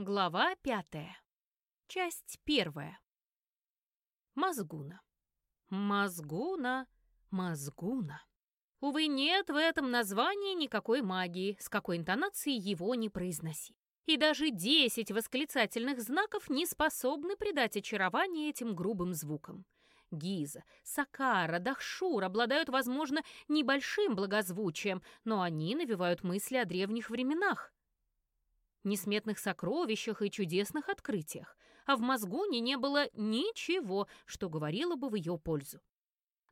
Глава пятая. Часть первая. Мозгуна. Мозгуна. Мозгуна. Увы, нет в этом названии никакой магии, с какой интонацией его не произноси. И даже десять восклицательных знаков не способны придать очарование этим грубым звукам. Гиза, Сакара, Дахшур обладают, возможно, небольшим благозвучием, но они навевают мысли о древних временах, несметных сокровищах и чудесных открытиях, а в Мозгуне не было ничего, что говорило бы в ее пользу.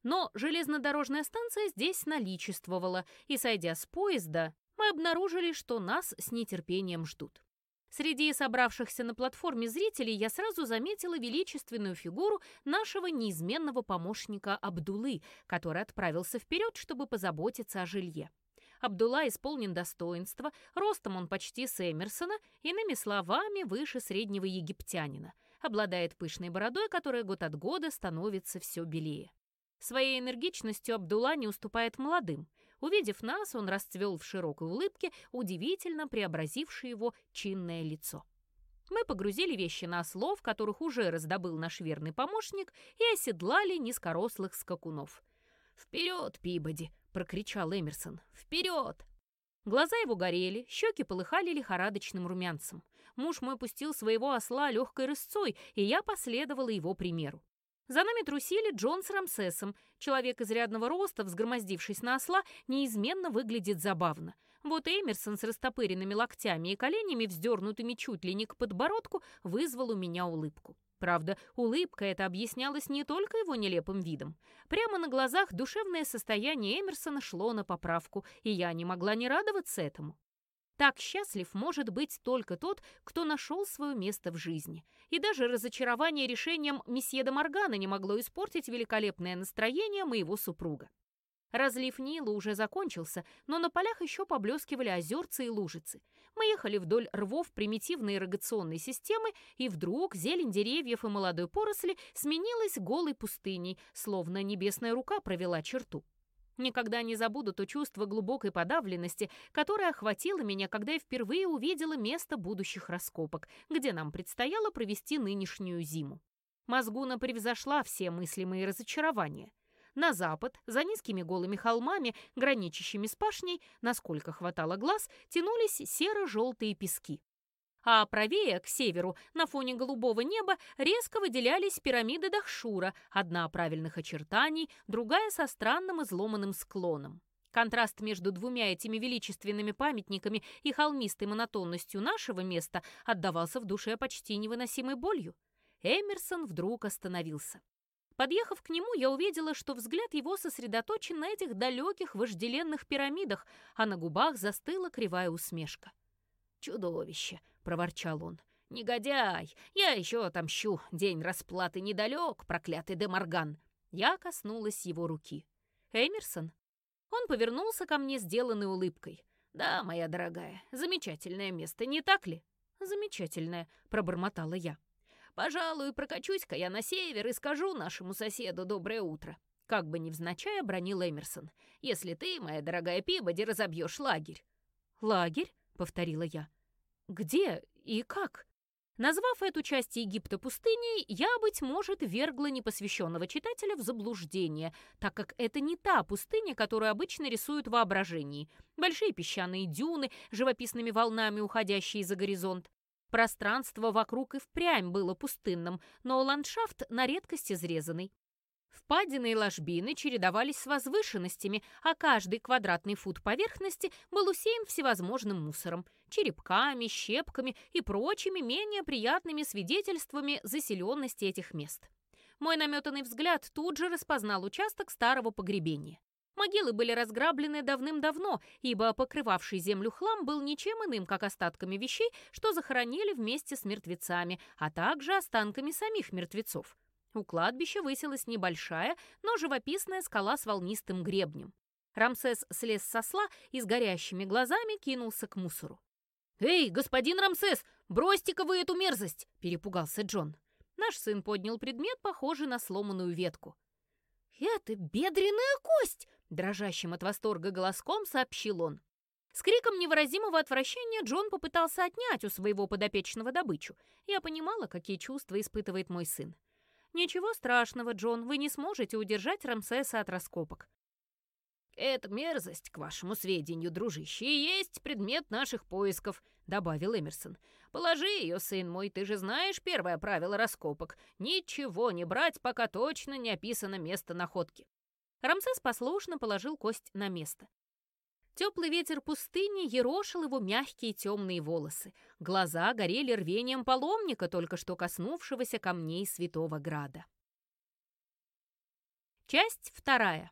Но железнодорожная станция здесь наличествовала, и, сойдя с поезда, мы обнаружили, что нас с нетерпением ждут. Среди собравшихся на платформе зрителей я сразу заметила величественную фигуру нашего неизменного помощника Абдулы, который отправился вперед, чтобы позаботиться о жилье. Абдулла исполнен достоинства, ростом он почти с Эмерсона, иными словами, выше среднего египтянина. Обладает пышной бородой, которая год от года становится все белее. Своей энергичностью Абдулла не уступает молодым. Увидев нас, он расцвел в широкой улыбке, удивительно преобразившее его чинное лицо. Мы погрузили вещи на ослов, которых уже раздобыл наш верный помощник, и оседлали низкорослых скакунов. «Вперед, Пибоди!» прокричал Эмерсон. «Вперед!» Глаза его горели, щеки полыхали лихорадочным румянцем. Муж мой пустил своего осла легкой рысцой, и я последовала его примеру. За нами трусили Джон с Рамсесом. Человек изрядного роста, взгромоздившись на осла, неизменно выглядит забавно. Вот Эмерсон с растопыренными локтями и коленями, вздернутыми чуть ли не к подбородку, вызвал у меня улыбку. Правда, улыбка эта объяснялась не только его нелепым видом. Прямо на глазах душевное состояние Эмерсона шло на поправку, и я не могла не радоваться этому. Так счастлив может быть только тот, кто нашел свое место в жизни. И даже разочарование решением месье де Моргана не могло испортить великолепное настроение моего супруга. Разлив Нила уже закончился, но на полях еще поблескивали озерцы и лужицы. Ехали вдоль рвов примитивной ирригационной системы, и вдруг зелень деревьев и молодой поросли сменилась голой пустыней, словно небесная рука провела черту. Никогда не забуду то чувство глубокой подавленности, которое охватило меня, когда я впервые увидела место будущих раскопок, где нам предстояло провести нынешнюю зиму. Мозгуна превзошла все мыслимые разочарования. На запад, за низкими голыми холмами, граничащими с пашней, насколько хватало глаз, тянулись серо-желтые пески. А правее, к северу, на фоне голубого неба, резко выделялись пирамиды Дахшура, одна правильных очертаний, другая со странным изломанным склоном. Контраст между двумя этими величественными памятниками и холмистой монотонностью нашего места отдавался в душе почти невыносимой болью. Эмерсон вдруг остановился. Подъехав к нему, я увидела, что взгляд его сосредоточен на этих далеких вожделенных пирамидах, а на губах застыла кривая усмешка. «Чудовище!» — проворчал он. «Негодяй! Я еще отомщу! День расплаты недалек, проклятый Деморган!» Я коснулась его руки. «Эмерсон?» Он повернулся ко мне, сделанной улыбкой. «Да, моя дорогая, замечательное место, не так ли?» «Замечательное», — пробормотала я. Пожалуй, прокачусь-ка я на север и скажу нашему соседу доброе утро. Как бы невзначай обронил Эмерсон. Если ты, моя дорогая Пибоди, разобьешь лагерь. Лагерь? Повторила я. Где и как? Назвав эту часть Египта пустыней, я, быть может, вергла непосвященного читателя в заблуждение, так как это не та пустыня, которую обычно рисуют в воображении. Большие песчаные дюны, живописными волнами уходящие за горизонт. Пространство вокруг и впрямь было пустынным, но ландшафт на редкость изрезанный. Впадины и ложбины чередовались с возвышенностями, а каждый квадратный фут поверхности был усеян всевозможным мусором, черепками, щепками и прочими менее приятными свидетельствами заселенности этих мест. Мой наметанный взгляд тут же распознал участок старого погребения. Могилы были разграблены давным-давно, ибо покрывавший землю хлам был ничем иным, как остатками вещей, что захоронили вместе с мертвецами, а также останками самих мертвецов. У кладбища высилась небольшая, но живописная скала с волнистым гребнем. Рамсес слез со сла и с горящими глазами кинулся к мусору. «Эй, господин Рамсес, бросьте-ка вы эту мерзость!» – перепугался Джон. Наш сын поднял предмет, похожий на сломанную ветку. «Это бедренная кость!» Дрожащим от восторга голоском сообщил он. С криком невыразимого отвращения Джон попытался отнять у своего подопечного добычу. Я понимала, какие чувства испытывает мой сын. «Ничего страшного, Джон, вы не сможете удержать Рамсеса от раскопок». «Эта мерзость, к вашему сведению, дружище, и есть предмет наших поисков», — добавил Эмерсон. «Положи ее, сын мой, ты же знаешь первое правило раскопок. Ничего не брать, пока точно не описано место находки». Рамсес послушно положил кость на место. Теплый ветер пустыни ерошил его мягкие темные волосы. Глаза горели рвением паломника, только что коснувшегося камней Святого Града. Часть вторая.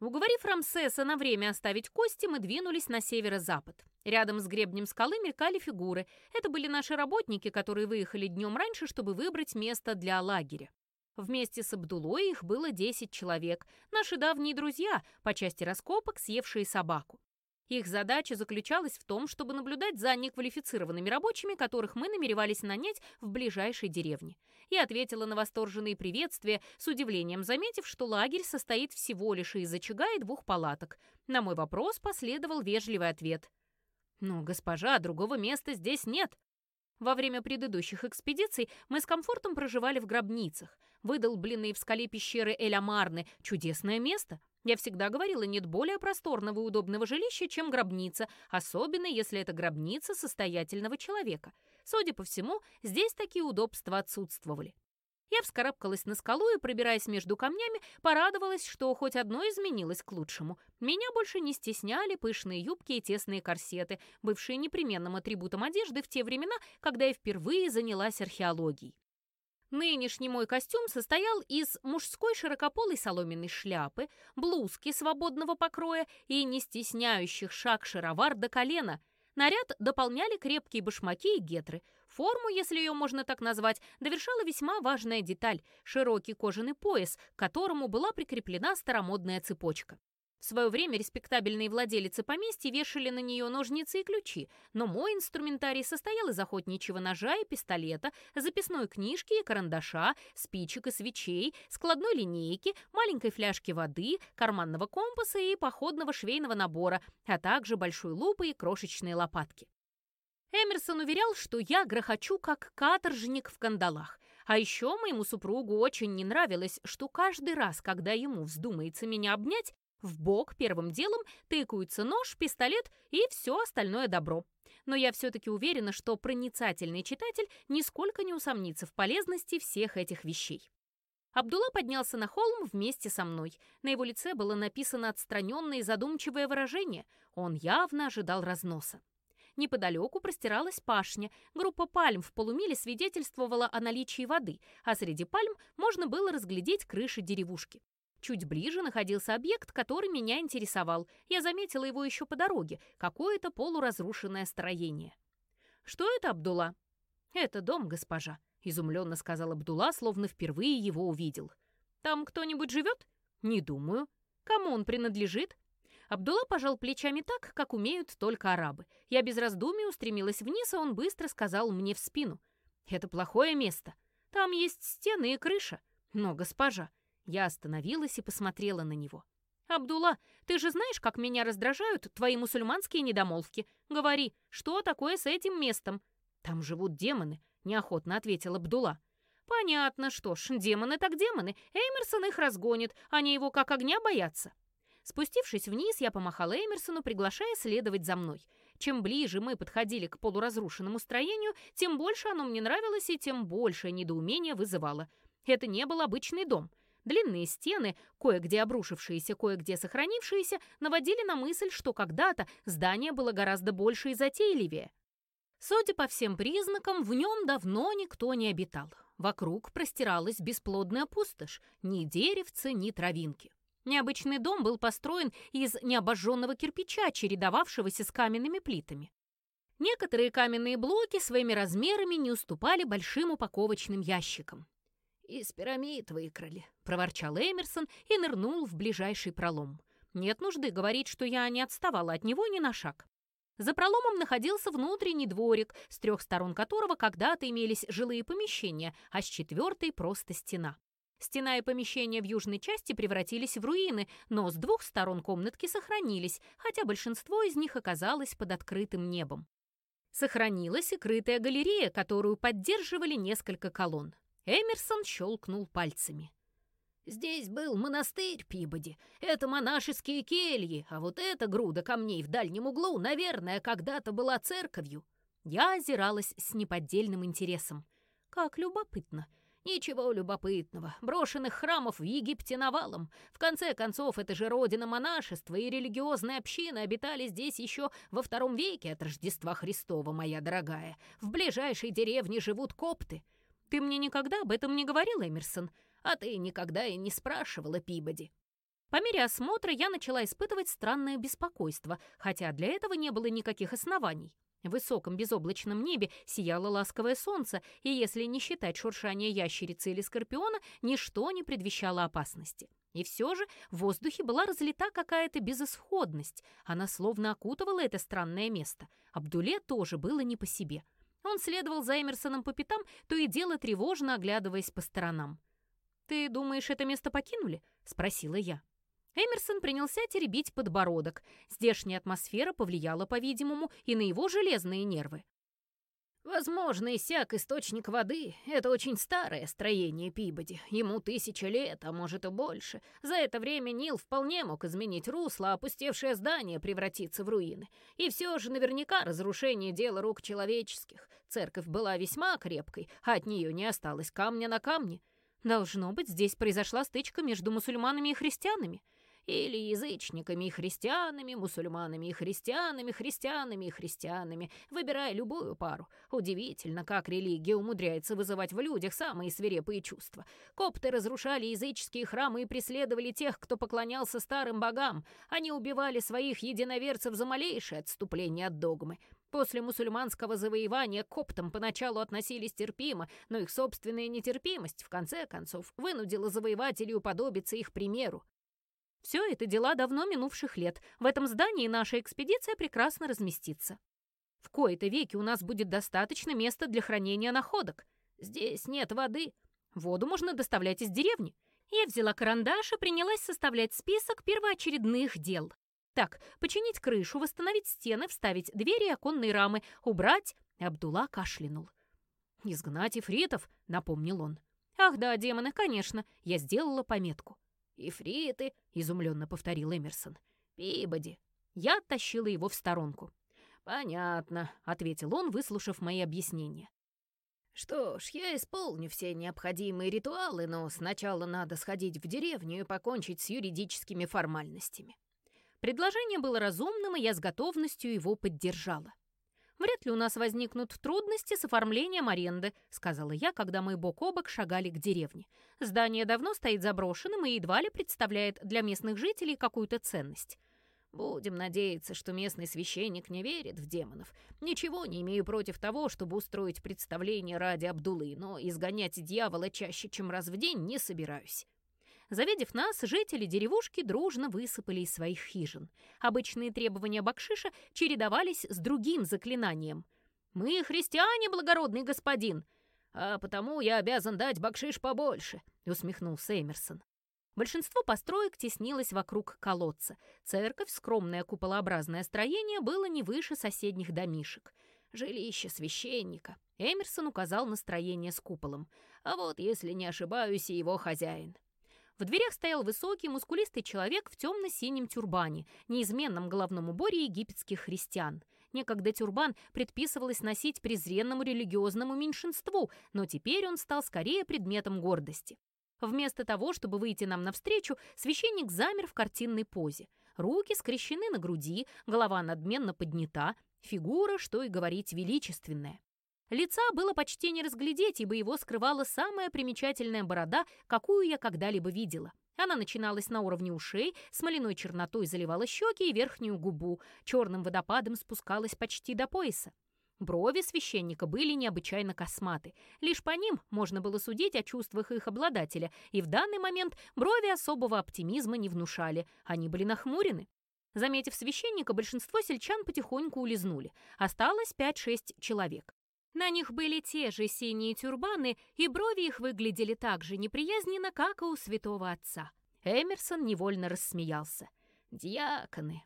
Уговорив Рамсеса на время оставить кости, мы двинулись на северо-запад. Рядом с гребнем скалы мелькали фигуры. Это были наши работники, которые выехали днем раньше, чтобы выбрать место для лагеря. Вместе с Абдулой их было 10 человек, наши давние друзья, по части раскопок, съевшие собаку. Их задача заключалась в том, чтобы наблюдать за неквалифицированными рабочими, которых мы намеревались нанять в ближайшей деревне. Я ответила на восторженные приветствия, с удивлением заметив, что лагерь состоит всего лишь из очага и двух палаток. На мой вопрос последовал вежливый ответ. «Ну, госпожа, другого места здесь нет». Во время предыдущих экспедиций мы с комфортом проживали в гробницах. Выдолбленные в скале пещеры Эля-Марны – чудесное место. Я всегда говорила, нет более просторного и удобного жилища, чем гробница, особенно если это гробница состоятельного человека. Судя по всему, здесь такие удобства отсутствовали. Я вскарабкалась на скалу и, пробираясь между камнями, порадовалась, что хоть одно изменилось к лучшему. Меня больше не стесняли пышные юбки и тесные корсеты, бывшие непременным атрибутом одежды в те времена, когда я впервые занялась археологией. Нынешний мой костюм состоял из мужской широкополой соломенной шляпы, блузки свободного покроя и не стесняющих шаг шаровар до колена. Наряд дополняли крепкие башмаки и гетры. Форму, если ее можно так назвать, довершала весьма важная деталь – широкий кожаный пояс, к которому была прикреплена старомодная цепочка. В свое время респектабельные владелицы поместья вешали на нее ножницы и ключи, но мой инструментарий состоял из охотничьего ножа и пистолета, записной книжки и карандаша, спичек и свечей, складной линейки, маленькой фляжки воды, карманного компаса и походного швейного набора, а также большой лупы и крошечные лопатки. Эмерсон уверял, что я грохочу как каторжник в кандалах. А еще моему супругу очень не нравилось, что каждый раз, когда ему вздумается меня обнять, в бок первым делом тыкаются нож, пистолет и все остальное добро. Но я все-таки уверена, что проницательный читатель нисколько не усомнится в полезности всех этих вещей. Абдулла поднялся на холм вместе со мной. На его лице было написано отстраненное и задумчивое выражение. Он явно ожидал разноса. Неподалеку простиралась пашня. Группа пальм в полумиле свидетельствовала о наличии воды, а среди пальм можно было разглядеть крыши деревушки. Чуть ближе находился объект, который меня интересовал. Я заметила его еще по дороге. Какое-то полуразрушенное строение. «Что это, Абдула?» «Это дом, госпожа», — изумленно сказал Абдула, словно впервые его увидел. «Там кто-нибудь живет?» «Не думаю». «Кому он принадлежит?» Абдулла пожал плечами так, как умеют только арабы. Я без раздумий устремилась вниз, а он быстро сказал мне в спину. «Это плохое место. Там есть стены и крыша. Но, госпожа, я остановилась и посмотрела на него. «Абдулла, ты же знаешь, как меня раздражают твои мусульманские недомолвки. Говори, что такое с этим местом?» «Там живут демоны», — неохотно ответила Абдулла. «Понятно, что ж, демоны так демоны. Эймерсон их разгонит, они его как огня боятся». Спустившись вниз, я помахала Эмерсону, приглашая следовать за мной. Чем ближе мы подходили к полуразрушенному строению, тем больше оно мне нравилось и тем большее недоумение вызывало. Это не был обычный дом — Длинные стены, кое-где обрушившиеся, кое-где сохранившиеся, наводили на мысль, что когда-то здание было гораздо больше и затейливее. Судя по всем признакам, в нем давно никто не обитал. Вокруг простиралась бесплодная пустошь, ни деревца, ни травинки. Необычный дом был построен из необожженного кирпича, чередовавшегося с каменными плитами. Некоторые каменные блоки своими размерами не уступали большим упаковочным ящикам. «Из пирамид выкрали», — проворчал Эмерсон и нырнул в ближайший пролом. Нет нужды говорить, что я не отставала от него ни на шаг. За проломом находился внутренний дворик, с трех сторон которого когда-то имелись жилые помещения, а с четвертой — просто стена. Стена и помещения в южной части превратились в руины, но с двух сторон комнатки сохранились, хотя большинство из них оказалось под открытым небом. Сохранилась и крытая галерея, которую поддерживали несколько колонн. Эмерсон щелкнул пальцами. «Здесь был монастырь Пибоди. Это монашеские кельи, а вот эта груда камней в дальнем углу, наверное, когда-то была церковью». Я озиралась с неподдельным интересом. «Как любопытно!» Ничего любопытного. Брошенных храмов в Египте навалом. В конце концов, это же родина монашества, и религиозные общины обитали здесь еще во втором веке от Рождества Христова, моя дорогая. В ближайшей деревне живут копты. Ты мне никогда об этом не говорил, Эмерсон, а ты никогда и не спрашивала Пибоди. По мере осмотра я начала испытывать странное беспокойство, хотя для этого не было никаких оснований. В высоком безоблачном небе сияло ласковое солнце, и если не считать шуршания ящерицы или скорпиона, ничто не предвещало опасности. И все же в воздухе была разлита какая-то безысходность. Она словно окутывала это странное место. Абдуле тоже было не по себе. Он следовал за Эмерсоном по пятам, то и дело тревожно оглядываясь по сторонам. «Ты думаешь, это место покинули?» — спросила я. Эмерсон принялся теребить подбородок. Здешняя атмосфера повлияла, по-видимому, и на его железные нервы. «Возможно, иссяк источник воды. Это очень старое строение Пибоди. Ему тысяча лет, а может и больше. За это время Нил вполне мог изменить русло, а опустевшее здание превратиться в руины. И все же наверняка разрушение дела рук человеческих. Церковь была весьма крепкой, а от нее не осталось камня на камне. Должно быть, здесь произошла стычка между мусульманами и христианами или язычниками и христианами, мусульманами и христианами, христианами и христианами, выбирая любую пару. Удивительно, как религия умудряется вызывать в людях самые свирепые чувства. Копты разрушали языческие храмы и преследовали тех, кто поклонялся старым богам. Они убивали своих единоверцев за малейшее отступление от догмы. После мусульманского завоевания коптам поначалу относились терпимо, но их собственная нетерпимость, в конце концов, вынудила завоевателей уподобиться их примеру. Все это дела давно минувших лет. В этом здании наша экспедиция прекрасно разместится. В кои-то веки у нас будет достаточно места для хранения находок. Здесь нет воды. Воду можно доставлять из деревни. Я взяла карандаш и принялась составлять список первоочередных дел. Так, починить крышу, восстановить стены, вставить двери и оконные рамы, убрать... Абдулла кашлянул. «Изгнать ифритов», — напомнил он. «Ах да, демоны, конечно, я сделала пометку. «Ифриты», — изумленно повторил Эмерсон. «Пибоди». Я оттащила его в сторонку. «Понятно», — ответил он, выслушав мои объяснения. «Что ж, я исполню все необходимые ритуалы, но сначала надо сходить в деревню и покончить с юридическими формальностями». Предложение было разумным, и я с готовностью его поддержала. «Вряд ли у нас возникнут трудности с оформлением аренды», сказала я, когда мы бок о бок шагали к деревне. «Здание давно стоит заброшенным и едва ли представляет для местных жителей какую-то ценность». Будем надеяться, что местный священник не верит в демонов. Ничего не имею против того, чтобы устроить представление ради Абдулы, но изгонять дьявола чаще, чем раз в день, не собираюсь. Завидев нас, жители деревушки дружно высыпали из своих хижин. Обычные требования бакшиша чередовались с другим заклинанием. «Мы христиане, благородный господин!» «А потому я обязан дать бакшиш побольше», — усмехнулся Эмерсон. Большинство построек теснилось вокруг колодца. Церковь, скромное куполообразное строение, было не выше соседних домишек. Жилище священника. Эмерсон указал на строение с куполом. А вот, если не ошибаюсь, и его хозяин. В дверях стоял высокий, мускулистый человек в темно-синем тюрбане, неизменном головном уборе египетских христиан. Некогда тюрбан предписывалось носить презренному религиозному меньшинству, но теперь он стал скорее предметом гордости. Вместо того, чтобы выйти нам навстречу, священник замер в картинной позе. Руки скрещены на груди, голова надменно поднята, фигура, что и говорить, величественная. Лица было почти не разглядеть, ибо его скрывала самая примечательная борода, какую я когда-либо видела. Она начиналась на уровне ушей, смоляной чернотой заливала щеки и верхнюю губу, черным водопадом спускалась почти до пояса. Брови священника были необычайно косматы. Лишь по ним можно было судить о чувствах их обладателя, и в данный момент брови особого оптимизма не внушали, они были нахмурены. Заметив священника, большинство сельчан потихоньку улизнули. Осталось 5-6 человек. На них были те же синие тюрбаны, и брови их выглядели так же неприязненно, как и у святого отца. Эмерсон невольно рассмеялся. «Диаконы!»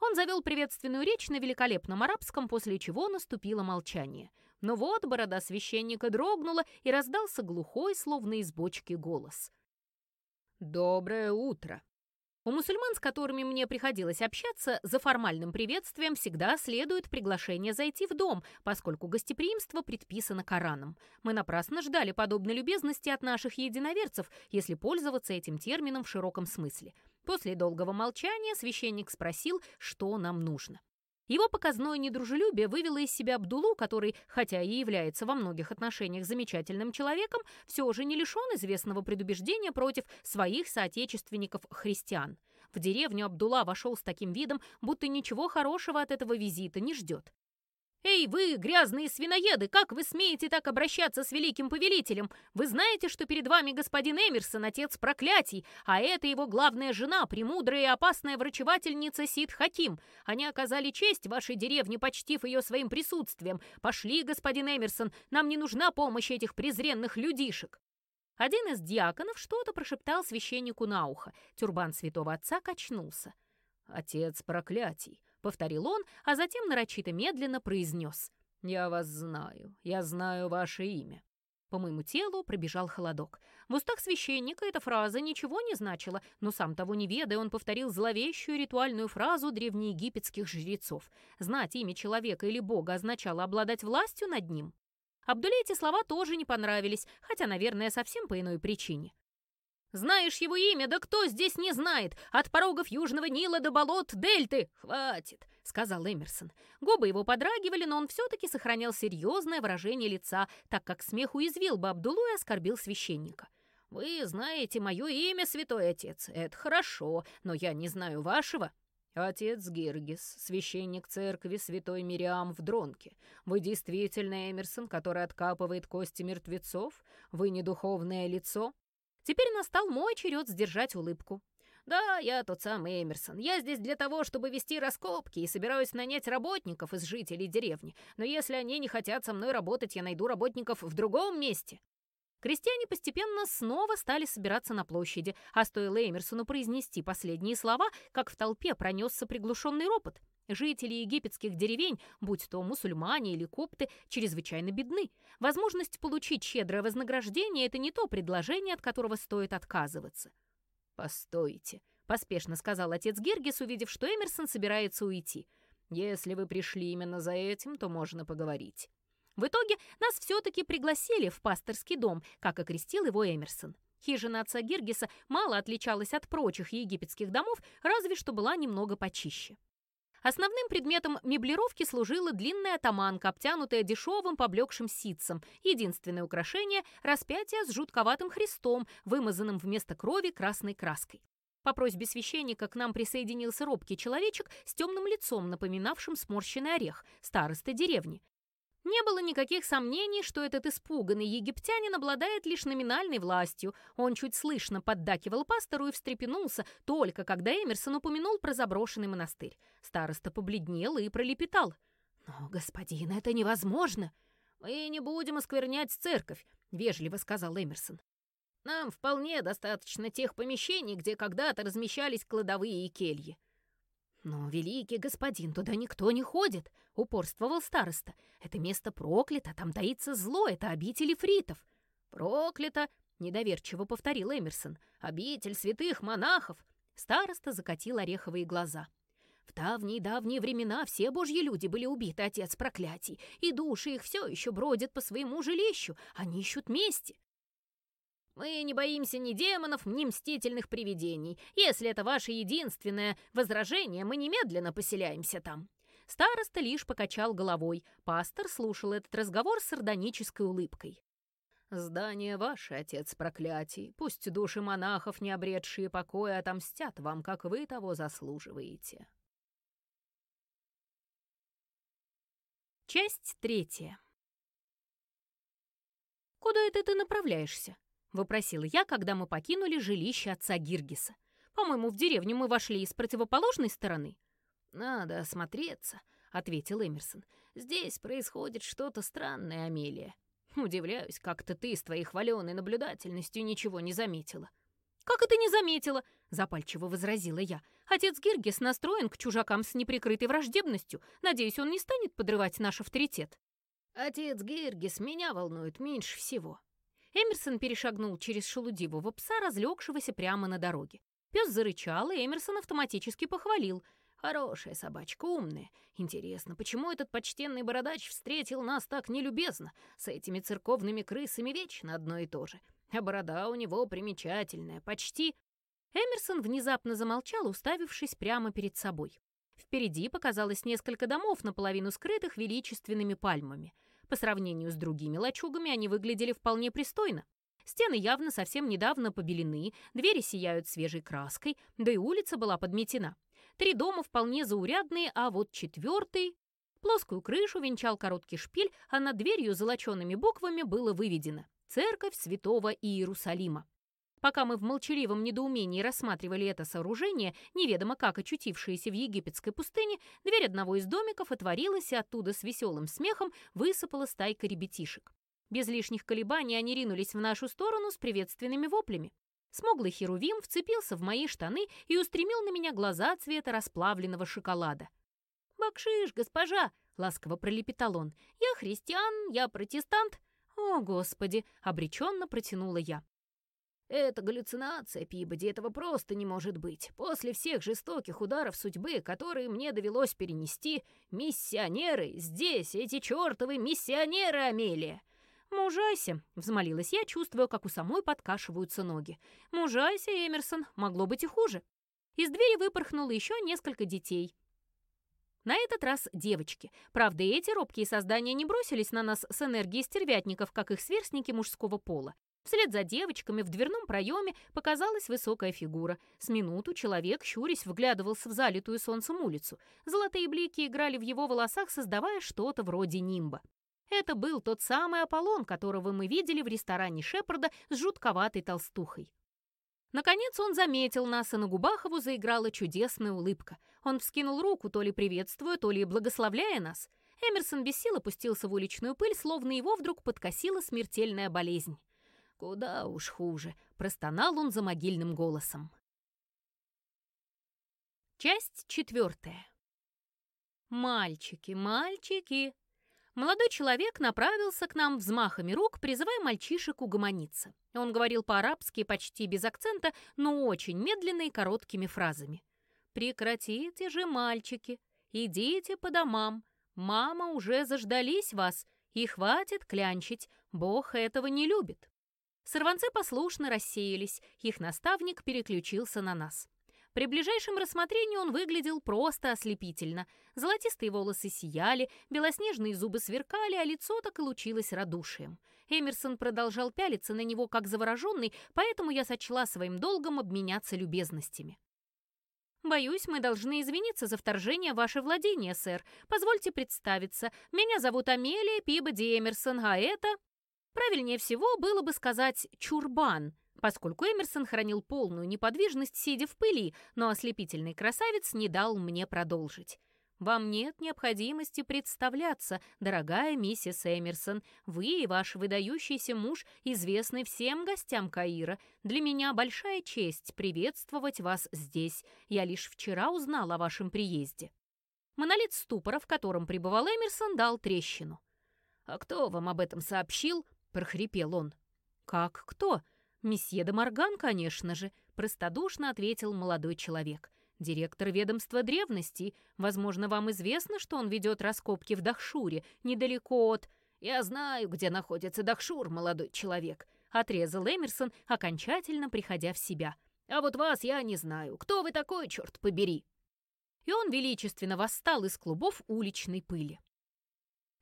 Он завел приветственную речь на великолепном арабском, после чего наступило молчание. Но вот борода священника дрогнула, и раздался глухой, словно из бочки, голос. «Доброе утро!» У мусульман, с которыми мне приходилось общаться, за формальным приветствием всегда следует приглашение зайти в дом, поскольку гостеприимство предписано Кораном. Мы напрасно ждали подобной любезности от наших единоверцев, если пользоваться этим термином в широком смысле. После долгого молчания священник спросил, что нам нужно. Его показное недружелюбие вывело из себя Абдулу, который, хотя и является во многих отношениях замечательным человеком, все же не лишен известного предубеждения против своих соотечественников-христиан. В деревню Абдулла вошел с таким видом, будто ничего хорошего от этого визита не ждет. «Эй, вы, грязные свиноеды, как вы смеете так обращаться с великим повелителем? Вы знаете, что перед вами господин Эмерсон, отец проклятий, а это его главная жена, премудрая и опасная врачевательница Сид Хаким. Они оказали честь вашей деревне, почтив ее своим присутствием. Пошли, господин Эмерсон, нам не нужна помощь этих презренных людишек». Один из диаконов что-то прошептал священнику на ухо. Тюрбан святого отца качнулся. «Отец проклятий, — повторил он, а затем нарочито медленно произнес. «Я вас знаю, я знаю ваше имя». По моему телу пробежал холодок. В устах священника эта фраза ничего не значила, но сам того не ведая, он повторил зловещую ритуальную фразу древнеегипетских жрецов. Знать имя человека или бога означало обладать властью над ним. Абдуле эти слова тоже не понравились, хотя, наверное, совсем по иной причине. Знаешь его имя? Да кто здесь не знает? От порогов Южного Нила до болот Дельты. Хватит, сказал Эмерсон. Губы его подрагивали, но он все-таки сохранял серьезное выражение лица, так как смех уязвил бы Абдулу и оскорбил священника. «Вы знаете мое имя, святой отец. Это хорошо, но я не знаю вашего». «Отец Гиргис, священник церкви святой Мириам в Дронке. Вы действительно Эмерсон, который откапывает кости мертвецов? Вы не духовное лицо?» Теперь настал мой черед сдержать улыбку. «Да, я тот самый Эмерсон. Я здесь для того, чтобы вести раскопки и собираюсь нанять работников из жителей деревни. Но если они не хотят со мной работать, я найду работников в другом месте». Крестьяне постепенно снова стали собираться на площади, а стоило Эмерсону произнести последние слова, как в толпе пронесся приглушенный ропот. Жители египетских деревень, будь то мусульмане или копты, чрезвычайно бедны. Возможность получить щедрое вознаграждение – это не то предложение, от которого стоит отказываться. «Постойте», – поспешно сказал отец Гергис, увидев, что Эмерсон собирается уйти. «Если вы пришли именно за этим, то можно поговорить». В итоге нас все-таки пригласили в пасторский дом, как окрестил его Эмерсон. Хижина отца Гиргиса мало отличалась от прочих египетских домов, разве что была немного почище. Основным предметом меблировки служила длинная таманка, обтянутая дешевым поблекшим ситцем. Единственное украшение – распятие с жутковатым христом, вымазанным вместо крови красной краской. По просьбе священника к нам присоединился робкий человечек с темным лицом, напоминавшим сморщенный орех, староста деревни. Не было никаких сомнений, что этот испуганный египтянин обладает лишь номинальной властью. Он чуть слышно поддакивал пастору и встрепенулся, только когда Эмерсон упомянул про заброшенный монастырь. Староста побледнел и пролепетал. «Но, господин, это невозможно!» «Мы не будем осквернять церковь», — вежливо сказал Эмерсон. «Нам вполне достаточно тех помещений, где когда-то размещались кладовые и кельи». «Но, великий господин, туда никто не ходит», — упорствовал староста. «Это место проклято, там таится зло, это обитель фритов». «Проклято», — недоверчиво повторил Эмерсон. «Обитель святых монахов». Староста закатил ореховые глаза. В давние-давние времена все божьи люди были убиты, отец проклятий, и души их все еще бродят по своему жилищу, они ищут мести. Мы не боимся ни демонов, ни мстительных привидений. Если это ваше единственное возражение, мы немедленно поселяемся там». Староста лишь покачал головой. Пастор слушал этот разговор с сардонической улыбкой. «Здание ваше, отец проклятий. Пусть души монахов, не обретшие покоя, отомстят вам, как вы того заслуживаете». Часть третья. «Куда это ты направляешься?» — вопросила я, когда мы покинули жилище отца Гиргиса. «По-моему, в деревню мы вошли из противоположной стороны». «Надо осмотреться. — ответил Эмерсон. «Здесь происходит что-то странное, Амелия. Удивляюсь, как-то ты с твоей хваленой наблюдательностью ничего не заметила». «Как это не заметила?» — запальчиво возразила я. «Отец Гиргис настроен к чужакам с неприкрытой враждебностью. Надеюсь, он не станет подрывать наш авторитет». «Отец Гиргис меня волнует меньше всего». Эмерсон перешагнул через шелудивого пса, разлегшегося прямо на дороге. Пес зарычал, и Эмерсон автоматически похвалил. «Хорошая собачка, умная. Интересно, почему этот почтенный бородач встретил нас так нелюбезно? С этими церковными крысами вечно одно и то же. А борода у него примечательная, почти Эмерсон внезапно замолчал, уставившись прямо перед собой. Впереди показалось несколько домов, наполовину скрытых величественными пальмами. По сравнению с другими лачугами они выглядели вполне пристойно. Стены явно совсем недавно побелены, двери сияют свежей краской, да и улица была подметена. Три дома вполне заурядные, а вот четвертый... Плоскую крышу венчал короткий шпиль, а над дверью золочеными буквами было выведено «Церковь святого Иерусалима». Пока мы в молчаливом недоумении рассматривали это сооружение, неведомо как очутившееся в египетской пустыне, дверь одного из домиков отворилась, и оттуда с веселым смехом высыпала стайка ребятишек. Без лишних колебаний они ринулись в нашу сторону с приветственными воплями. Смуглый херувим вцепился в мои штаны и устремил на меня глаза цвета расплавленного шоколада. «Бакшиш, госпожа!» — ласково пролепетал он. «Я христиан, я протестант». «О, Господи!» — обреченно протянула я. Это галлюцинация, Пибоди, этого просто не может быть. После всех жестоких ударов судьбы, которые мне довелось перенести, миссионеры здесь, эти чертовы миссионеры, Амелия!» «Мужайся», — взмолилась я, чувствуя, как у самой подкашиваются ноги. «Мужайся, Эмерсон, могло быть и хуже». Из двери выпорхнуло еще несколько детей. На этот раз девочки. Правда, эти робкие создания не бросились на нас с энергией стервятников, как их сверстники мужского пола. Вслед за девочками в дверном проеме показалась высокая фигура. С минуту человек, щурясь, вглядывался в залитую солнцем улицу. Золотые блики играли в его волосах, создавая что-то вроде нимба. Это был тот самый Аполлон, которого мы видели в ресторане Шепарда с жутковатой толстухой. Наконец он заметил нас, и на губах его заиграла чудесная улыбка. Он вскинул руку, то ли приветствуя, то ли благословляя нас. Эмерсон без сил опустился в уличную пыль, словно его вдруг подкосила смертельная болезнь. «Куда уж хуже», — простонал он за могильным голосом. Часть четвертая. «Мальчики, мальчики!» Молодой человек направился к нам взмахами рук, призывая мальчишек угомониться. Он говорил по-арабски почти без акцента, но очень медленно и короткими фразами. «Прекратите же, мальчики! Идите по домам! Мама уже заждались вас, и хватит клянчить, Бог этого не любит!» Сорванцы послушно рассеялись, их наставник переключился на нас. При ближайшем рассмотрении он выглядел просто ослепительно. Золотистые волосы сияли, белоснежные зубы сверкали, а лицо так и лучилось радушием. Эмерсон продолжал пялиться на него как завороженный, поэтому я сочла своим долгом обменяться любезностями. «Боюсь, мы должны извиниться за вторжение в ваше владение, сэр. Позвольте представиться. Меня зовут Амелия Пибоди Эмерсон, а это...» Правильнее всего было бы сказать «чурбан», поскольку Эмерсон хранил полную неподвижность, сидя в пыли, но ослепительный красавец не дал мне продолжить. «Вам нет необходимости представляться, дорогая миссис Эмерсон. Вы и ваш выдающийся муж известны всем гостям Каира. Для меня большая честь приветствовать вас здесь. Я лишь вчера узнал о вашем приезде». Монолит ступора, в котором пребывал Эмерсон, дал трещину. «А кто вам об этом сообщил?» — прохрипел он. «Как кто? Месье де Морган, конечно же», — простодушно ответил молодой человек. «Директор ведомства древностей. Возможно, вам известно, что он ведет раскопки в Дахшуре, недалеко от...» «Я знаю, где находится Дахшур, молодой человек», — отрезал Эмерсон, окончательно приходя в себя. «А вот вас я не знаю. Кто вы такой, черт побери?» И он величественно восстал из клубов уличной пыли.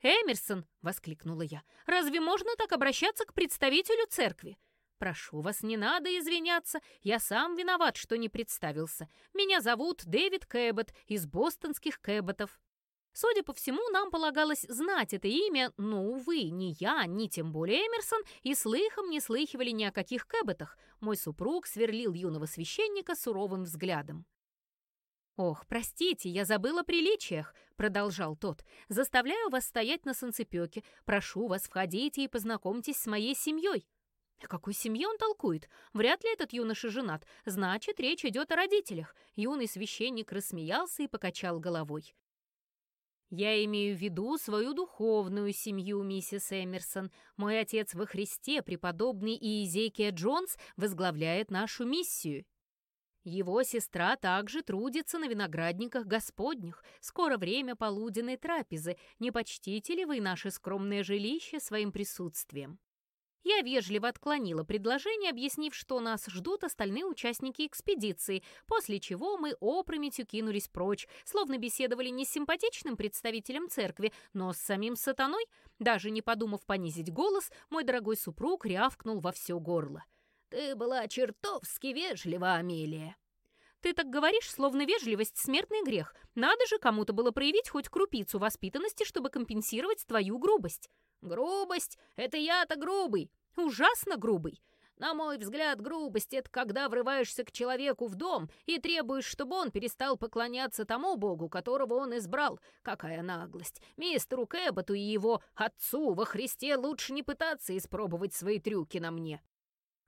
«Эмерсон!» — воскликнула я. «Разве можно так обращаться к представителю церкви? Прошу вас, не надо извиняться. Я сам виноват, что не представился. Меня зовут Дэвид Кэббот из бостонских Кэбботов». Судя по всему, нам полагалось знать это имя, но, увы, ни я, ни тем более Эмерсон и слыхом не слыхивали ни о каких Кэбботах. Мой супруг сверлил юного священника суровым взглядом. «Ох, простите, я забыла о приличиях», — продолжал тот. «Заставляю вас стоять на солнцепёке. Прошу вас, входите и познакомьтесь с моей семьей». О какой семье он толкует? Вряд ли этот юноша женат. Значит, речь идет о родителях. Юный священник рассмеялся и покачал головой. «Я имею в виду свою духовную семью, миссис Эмерсон. Мой отец во Христе, преподобный Иезекия Джонс, возглавляет нашу миссию. Его сестра также трудится на виноградниках Господних. Скоро время полуденной трапезы. Не почтите ли вы наше скромное жилище своим присутствием?» Я вежливо отклонила предложение, объяснив, что нас ждут остальные участники экспедиции, после чего мы опрометью кинулись прочь, словно беседовали не с симпатичным представителем церкви, но с самим сатаной. Даже не подумав понизить голос, мой дорогой супруг рявкнул во все горло. «Ты была чертовски вежлива, Амелия!» «Ты так говоришь, словно вежливость — смертный грех. Надо же кому-то было проявить хоть крупицу воспитанности, чтобы компенсировать твою грубость». «Грубость? Это я-то грубый!» «Ужасно грубый!» На мой взгляд, грубость — это когда врываешься к человеку в дом и требуешь, чтобы он перестал поклоняться тому богу, которого он избрал. Какая наглость! Мистеру Кэбботу и его отцу во Христе лучше не пытаться испробовать свои трюки на мне.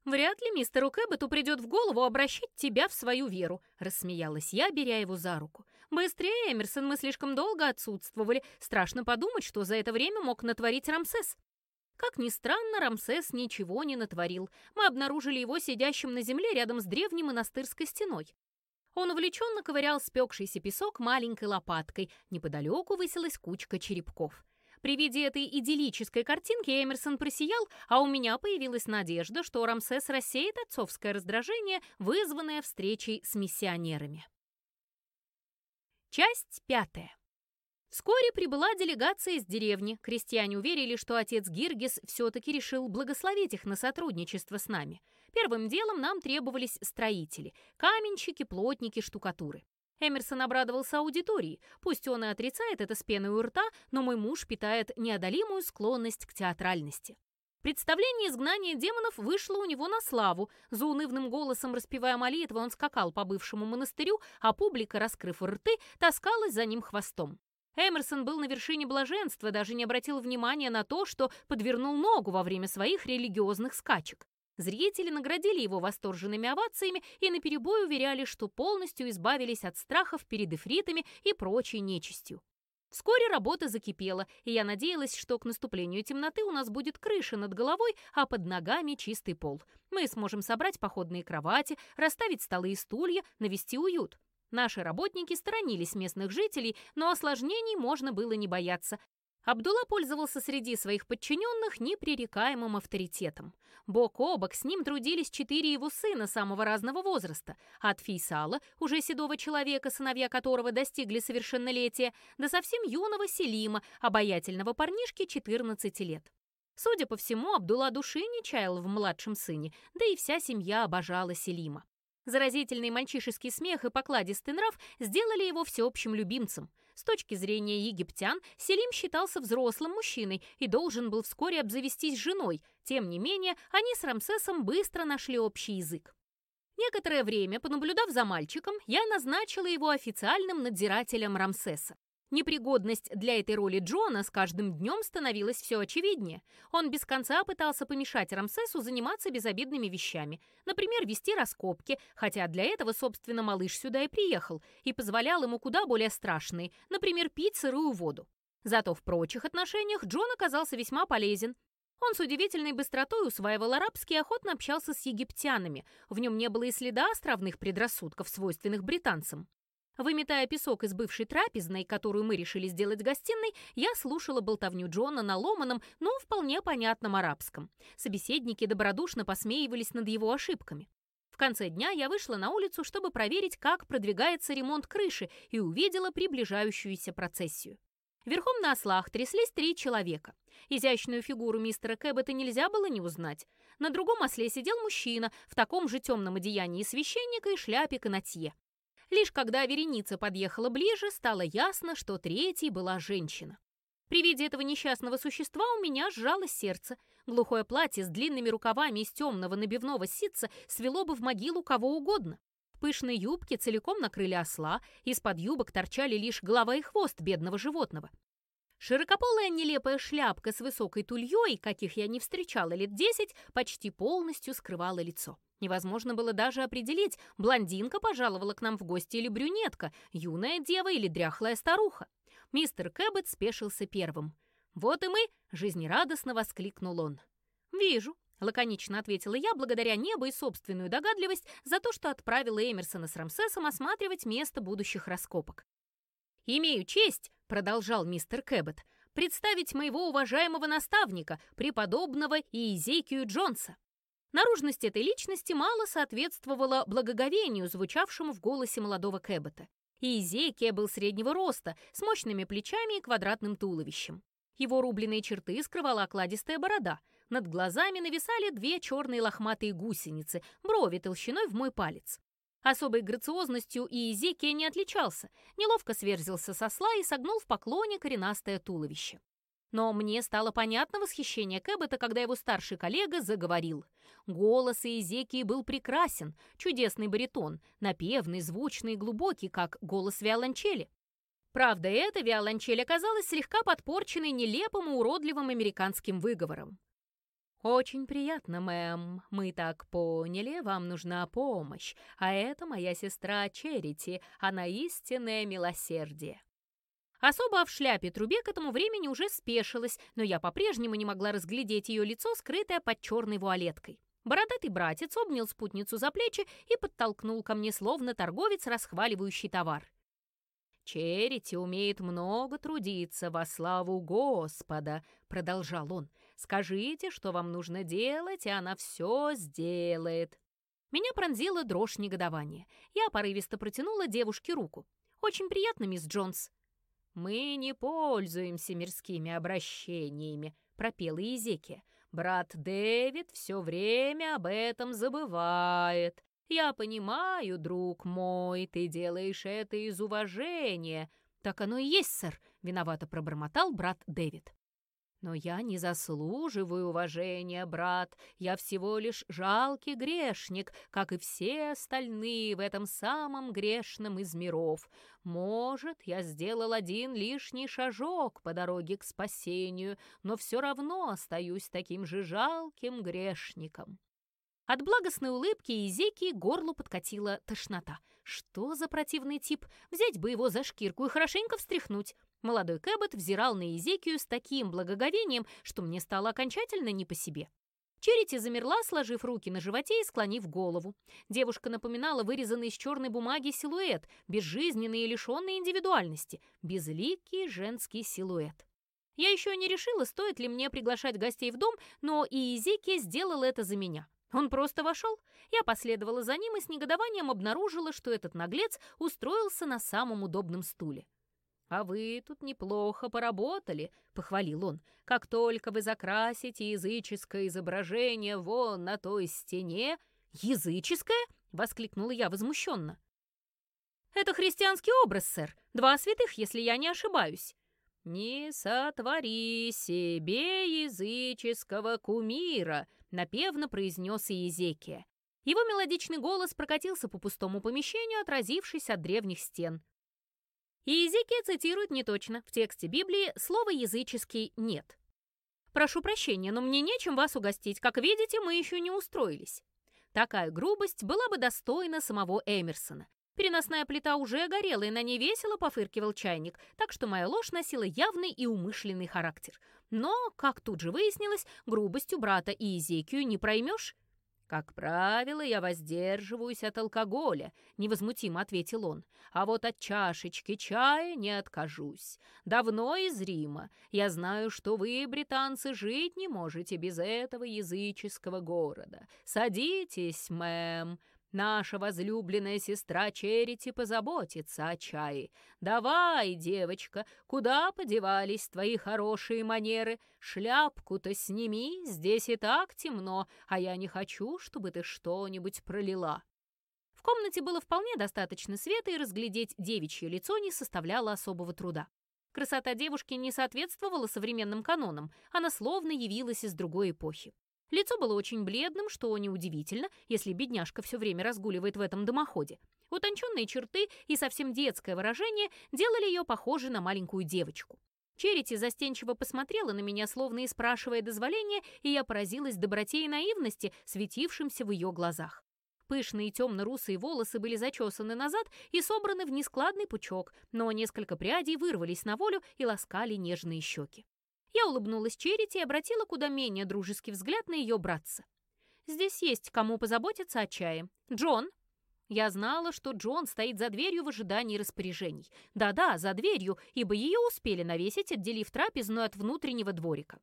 «Вряд ли мистеру Кэбботу придет в голову обращать тебя в свою веру», — рассмеялась я, беря его за руку. «Быстрее, Эмерсон, мы слишком долго отсутствовали. Страшно подумать, что за это время мог натворить Рамсес». Как ни странно, Рамсес ничего не натворил. Мы обнаружили его сидящим на земле рядом с древней монастырской стеной. Он увлеченно ковырял спекшийся песок маленькой лопаткой. Неподалеку высилась кучка черепков. При виде этой идиллической картинки Эмерсон просиял, а у меня появилась надежда, что Рамсес рассеет отцовское раздражение, вызванное встречей с миссионерами. Часть пятая. Вскоре прибыла делегация из деревни. Крестьяне уверили, что отец Гиргис все-таки решил благословить их на сотрудничество с нами. Первым делом нам требовались строители – каменщики, плотники, штукатуры. Эмерсон обрадовался аудитории. Пусть он и отрицает это с пеной у рта, но мой муж питает неодолимую склонность к театральности. Представление изгнания демонов вышло у него на славу. За унывным голосом распевая молитвы, он скакал по бывшему монастырю, а публика, раскрыв рты, таскалась за ним хвостом. Эмерсон был на вершине блаженства, даже не обратил внимания на то, что подвернул ногу во время своих религиозных скачек. Зрители наградили его восторженными овациями и наперебой уверяли, что полностью избавились от страхов перед эфритами и прочей нечистью. Вскоре работа закипела, и я надеялась, что к наступлению темноты у нас будет крыша над головой, а под ногами чистый пол. Мы сможем собрать походные кровати, расставить столы и стулья, навести уют. Наши работники сторонились местных жителей, но осложнений можно было не бояться. Абдулла пользовался среди своих подчиненных непререкаемым авторитетом. Бок о бок с ним трудились четыре его сына самого разного возраста, от Фейсала, уже седого человека, сыновья которого достигли совершеннолетия, до совсем юного Селима, обаятельного парнишки 14 лет. Судя по всему, Абдулла души не чаял в младшем сыне, да и вся семья обожала Селима. Заразительный мальчишеский смех и покладистый нрав сделали его всеобщим любимцем. С точки зрения египтян, Селим считался взрослым мужчиной и должен был вскоре обзавестись женой. Тем не менее, они с Рамсесом быстро нашли общий язык. Некоторое время, понаблюдав за мальчиком, я назначила его официальным надзирателем Рамсеса. Непригодность для этой роли Джона с каждым днем становилась все очевиднее. Он без конца пытался помешать Рамсесу заниматься безобидными вещами. Например, вести раскопки, хотя для этого, собственно, малыш сюда и приехал, и позволял ему куда более страшные, например, пить сырую воду. Зато в прочих отношениях Джон оказался весьма полезен. Он с удивительной быстротой усваивал арабский и охотно общался с египтянами. В нем не было и следа островных предрассудков, свойственных британцам. Выметая песок из бывшей трапезной, которую мы решили сделать гостиной, я слушала болтовню Джона на ломаном, но вполне понятном арабском. Собеседники добродушно посмеивались над его ошибками. В конце дня я вышла на улицу, чтобы проверить, как продвигается ремонт крыши, и увидела приближающуюся процессию. Верхом на ослах тряслись три человека. Изящную фигуру мистера Кэббета нельзя было не узнать. На другом осле сидел мужчина в таком же темном одеянии священника и шляпе канатье. Лишь когда вереница подъехала ближе, стало ясно, что третьей была женщина. При виде этого несчастного существа у меня сжалось сердце. Глухое платье с длинными рукавами из темного набивного ситца свело бы в могилу кого угодно. Пышные юбки целиком накрыли осла, из-под юбок торчали лишь голова и хвост бедного животного. Широкополая нелепая шляпка с высокой тульей, каких я не встречала лет десять, почти полностью скрывала лицо. Невозможно было даже определить, блондинка пожаловала к нам в гости или брюнетка, юная дева или дряхлая старуха. Мистер Кэббет спешился первым. «Вот и мы!» — жизнерадостно воскликнул он. «Вижу», — лаконично ответила я, благодаря небу и собственную догадливость за то, что отправила Эмерсона с Рамсесом осматривать место будущих раскопок. «Имею честь», — продолжал мистер Кэббет, «представить моего уважаемого наставника, преподобного Иезекию Джонса. Наружность этой личности мало соответствовала благоговению, звучавшему в голосе молодого Кэббета. Иезекия был среднего роста, с мощными плечами и квадратным туловищем. Его рубленые черты скрывала окладистая борода. Над глазами нависали две черные лохматые гусеницы, брови толщиной в мой палец. Особой грациозностью Иезекия не отличался, неловко сверзился со сла и согнул в поклоне коренастое туловище. Но мне стало понятно восхищение Кэббета, когда его старший коллега заговорил. Голос Иезекии был прекрасен, чудесный баритон, напевный, звучный и глубокий, как голос виолончели. Правда, эта виолончель оказалась слегка подпорченной нелепым и уродливым американским выговором. «Очень приятно, мэм. Мы так поняли, вам нужна помощь. А это моя сестра Черити, она истинное милосердие». Особо в шляпе трубе к этому времени уже спешилась, но я по-прежнему не могла разглядеть ее лицо, скрытое под черной вуалеткой. Бородатый братец обнял спутницу за плечи и подтолкнул ко мне, словно торговец, расхваливающий товар. «Черити умеет много трудиться во славу Господа», — продолжал он. «Скажите, что вам нужно делать, и она все сделает». Меня пронзила дрожь негодования. Я порывисто протянула девушке руку. «Очень приятно, мисс Джонс». «Мы не пользуемся мирскими обращениями», — пропела Изекия. «Брат Дэвид все время об этом забывает. Я понимаю, друг мой, ты делаешь это из уважения». «Так оно и есть, сэр», — виновато пробормотал брат Дэвид. Но я не заслуживаю уважения, брат. Я всего лишь жалкий грешник, как и все остальные в этом самом грешном из миров. Может, я сделал один лишний шажок по дороге к спасению, но все равно остаюсь таким же жалким грешником. От благостной улыбки Изеки горлу подкатила тошнота. Что за противный тип? Взять бы его за шкирку и хорошенько встряхнуть. Молодой Кэббет взирал на Изекию с таким благоговением, что мне стало окончательно не по себе. Черити замерла, сложив руки на животе и склонив голову. Девушка напоминала вырезанный из черной бумаги силуэт, безжизненный и лишенный индивидуальности, безликий женский силуэт. Я еще не решила, стоит ли мне приглашать гостей в дом, но и Изекия сделал это за меня. Он просто вошел. Я последовала за ним и с негодованием обнаружила, что этот наглец устроился на самом удобном стуле. «А вы тут неплохо поработали», — похвалил он. «Как только вы закрасите языческое изображение вон на той стене...» «Языческое?» — воскликнула я возмущенно. «Это христианский образ, сэр. Два святых, если я не ошибаюсь». «Не сотвори себе языческого кумира», — напевно произнес Иезекия. Его мелодичный голос прокатился по пустому помещению, отразившись от древних стен. Иезекия цитирует неточно. В тексте Библии слова «языческий» нет. «Прошу прощения, но мне нечем вас угостить. Как видите, мы еще не устроились». Такая грубость была бы достойна самого Эмерсона. Переносная плита уже горела, и на ней весело пофыркивал чайник, так что моя ложь носила явный и умышленный характер. Но, как тут же выяснилось, грубостью брата и Изекию не проймешь. «Как правило, я воздерживаюсь от алкоголя», — невозмутимо ответил он. «А вот от чашечки чая не откажусь. Давно из Рима. Я знаю, что вы, британцы, жить не можете без этого языческого города. Садитесь, мэм. Наша возлюбленная сестра Черити позаботится о чае. Давай, девочка, куда подевались твои хорошие манеры? Шляпку-то сними, здесь и так темно, а я не хочу, чтобы ты что-нибудь пролила». В комнате было вполне достаточно света, и разглядеть девичье лицо не составляло особого труда. Красота девушки не соответствовала современным канонам, она словно явилась из другой эпохи. Лицо было очень бледным, что неудивительно, если бедняжка все время разгуливает в этом дымоходе. Утонченные черты и совсем детское выражение делали ее похожей на маленькую девочку. Черити застенчиво посмотрела на меня, словно и спрашивая дозволения, и я поразилась доброте и наивности, светившимся в ее глазах. Пышные темно-русые волосы были зачесаны назад и собраны в нескладный пучок, но несколько прядей вырвались на волю и ласкали нежные щеки. Я улыбнулась Черити и обратила куда менее дружеский взгляд на ее братца. «Здесь есть кому позаботиться о чае. Джон!» Я знала, что Джон стоит за дверью в ожидании распоряжений. Да-да, за дверью, ибо ее успели навесить, отделив трапезную от внутреннего дворика.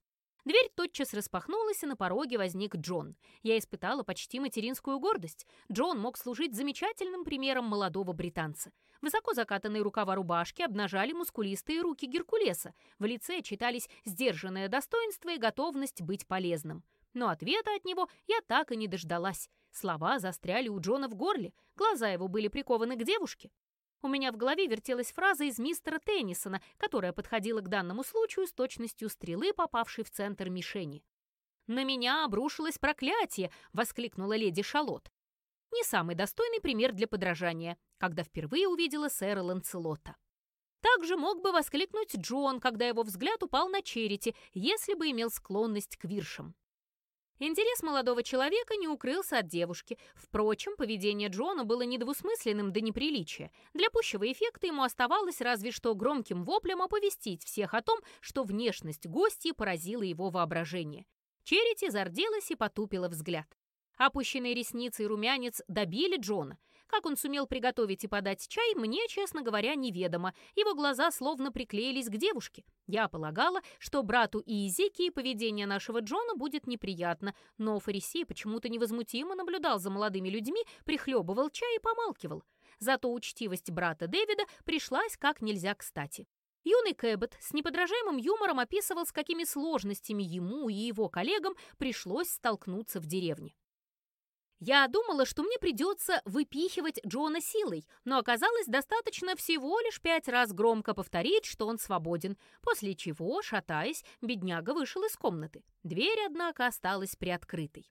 Дверь тотчас распахнулась, и на пороге возник Джон. Я испытала почти материнскую гордость. Джон мог служить замечательным примером молодого британца. Высоко закатанные рукава рубашки обнажали мускулистые руки Геркулеса. В лице читались сдержанное достоинство и готовность быть полезным. Но ответа от него я так и не дождалась. Слова застряли у Джона в горле, глаза его были прикованы к девушке. У меня в голове вертелась фраза из мистера Теннисона, которая подходила к данному случаю с точностью стрелы, попавшей в центр мишени. «На меня обрушилось проклятие!» — воскликнула леди Шалот. Не самый достойный пример для подражания, когда впервые увидела сэра Ланцелота. Также мог бы воскликнуть Джон, когда его взгляд упал на Черити, если бы имел склонность к виршам. Интерес молодого человека не укрылся от девушки. Впрочем, поведение Джона было недвусмысленным до неприличия. Для пущего эффекта ему оставалось разве что громким воплем оповестить всех о том, что внешность гостьи поразила его воображение. Черити зарделась и потупила взгляд. Опущенные ресницы и румянец добили Джона. Как он сумел приготовить и подать чай, мне, честно говоря, неведомо. Его глаза словно приклеились к девушке. Я полагала, что брату и Иезекии поведение нашего Джона будет неприятно, но Фарисей почему-то невозмутимо наблюдал за молодыми людьми, прихлебывал чай и помалкивал. Зато учтивость брата Дэвида пришлась как нельзя кстати. Юный Кэббет с неподражаемым юмором описывал, с какими сложностями ему и его коллегам пришлось столкнуться в деревне. Я думала, что мне придется выпихивать Джона силой, но оказалось достаточно всего лишь пять раз громко повторить, что он свободен, после чего, шатаясь, бедняга вышел из комнаты. Дверь, однако, осталась приоткрытой.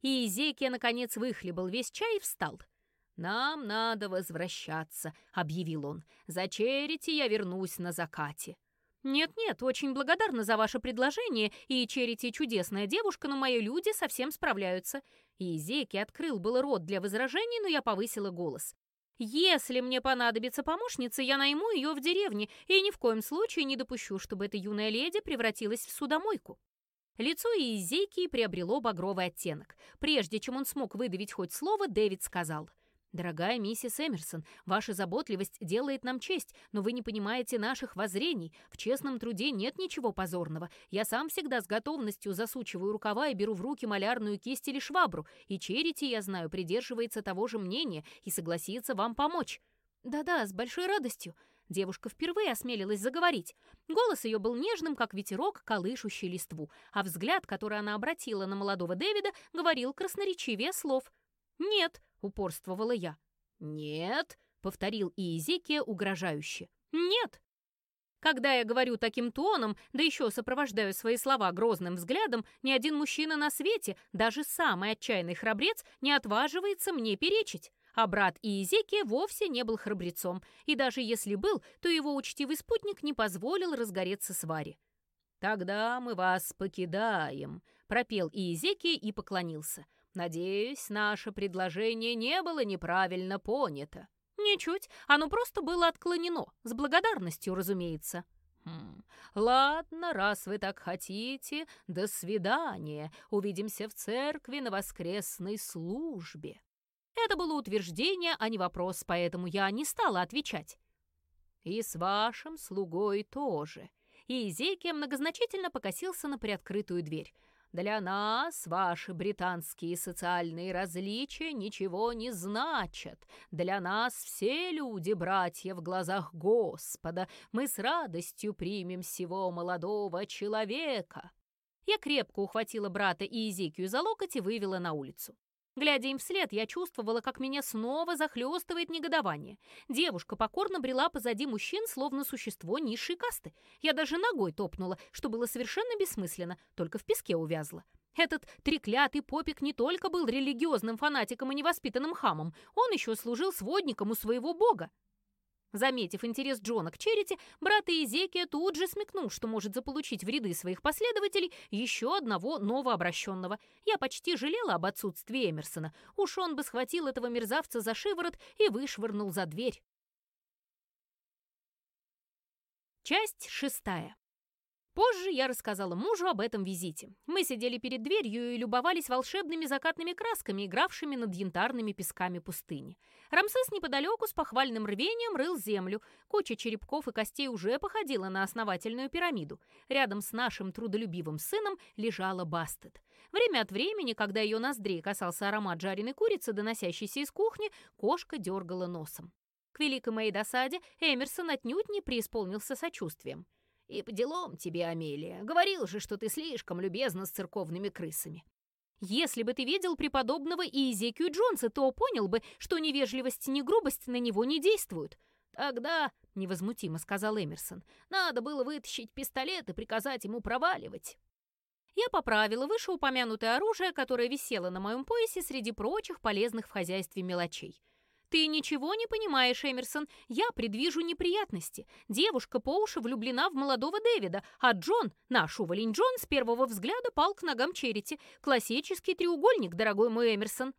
И Изекия, наконец, выхлебал весь чай и встал. «Нам надо возвращаться», — объявил он. «За черити я вернусь на закате». «Нет-нет, очень благодарна за ваше предложение, и Черити чудесная девушка, но мои люди совсем справляются». И Зеки открыл был рот для возражений, но я повысила голос. «Если мне понадобится помощница, я найму ее в деревне, и ни в коем случае не допущу, чтобы эта юная леди превратилась в судомойку». Лицо Иезекии приобрело багровый оттенок. Прежде чем он смог выдавить хоть слово, Дэвид сказал — «Дорогая миссис Эмерсон, ваша заботливость делает нам честь, но вы не понимаете наших воззрений. В честном труде нет ничего позорного. Я сам всегда с готовностью засучиваю рукава и беру в руки малярную кисть или швабру, и Черити, я знаю, придерживается того же мнения и согласится вам помочь». «Да-да, с большой радостью». Девушка впервые осмелилась заговорить. Голос ее был нежным, как ветерок, колышущий листву, а взгляд, который она обратила на молодого Дэвида, говорил красноречивее слов. «Нет», — упорствовала я. «Нет», — повторил Иезекия угрожающе. «Нет». Когда я говорю таким тоном, да еще сопровождаю свои слова грозным взглядом, ни один мужчина на свете, даже самый отчаянный храбрец, не отваживается мне перечить. А брат Иезекия вовсе не был храбрецом, и даже если был, то его учтивый спутник не позволил разгореться сваре. «Тогда мы вас покидаем», — пропел Иезекия и поклонился. Надеюсь, наше предложение не было неправильно понято. Ничуть, оно просто было отклонено, с благодарностью, разумеется. Хм. Ладно, раз вы так хотите, до свидания. Увидимся в церкви на воскресной службе. Это было утверждение, а не вопрос, поэтому я не стала отвечать. И с вашим слугой тоже. И Изекия многозначительно покосился на приоткрытую дверь. Для нас ваши британские социальные различия ничего не значат. Для нас все люди братья в глазах Господа. Мы с радостью примем всего молодого человека». Я крепко ухватила брата и Изекию за локоть и вывела на улицу. Глядя им вслед, я чувствовала, как меня снова захлестывает негодование. Девушка покорно брела позади мужчин, словно существо низшей касты. Я даже ногой топнула, что было совершенно бессмысленно, только в песке увязла. Этот треклятый попик не только был религиозным фанатиком и невоспитанным хамом, он еще служил сводником у своего бога. Заметив интерес Джона к Черити, брат Иезекия тут же смекнул, что может заполучить в ряды своих последователей еще одного новообращенного. Я почти жалела об отсутствии Эмерсона. Уж он бы схватил этого мерзавца за шиворот и вышвырнул за дверь. Часть шестая. Позже я рассказала мужу об этом визите. Мы сидели перед дверью и любовались волшебными закатными красками, игравшими над янтарными песками пустыни. Рамсес неподалеку с похвальным рвением рыл землю. Куча черепков и костей уже походила на основательную пирамиду. Рядом с нашим трудолюбивым сыном лежала Бастет. Время от времени, когда ее ноздрей касался аромат жареной курицы, доносящийся из кухни, кошка дергала носом. К великой моей досаде Эмерсон отнюдь не преисполнился сочувствием. «И по делам тебе, Амелия. Говорил же, что ты слишком любезна с церковными крысами». «Если бы ты видел преподобного Иезекию Джонса, то понял бы, что невежливость и грубость на него не действуют. Тогда, — невозмутимо сказал Эмерсон, — надо было вытащить пистолет и приказать ему проваливать». Я поправила вышеупомянутое оружие, которое висело на моем поясе среди прочих полезных в хозяйстве мелочей — «Ты ничего не понимаешь, Эмерсон. Я предвижу неприятности. Девушка по уши влюблена в молодого Дэвида, а Джон, наш уволень Джон, с первого взгляда пал к ногам Черити. Классический треугольник, дорогой мой Эмерсон».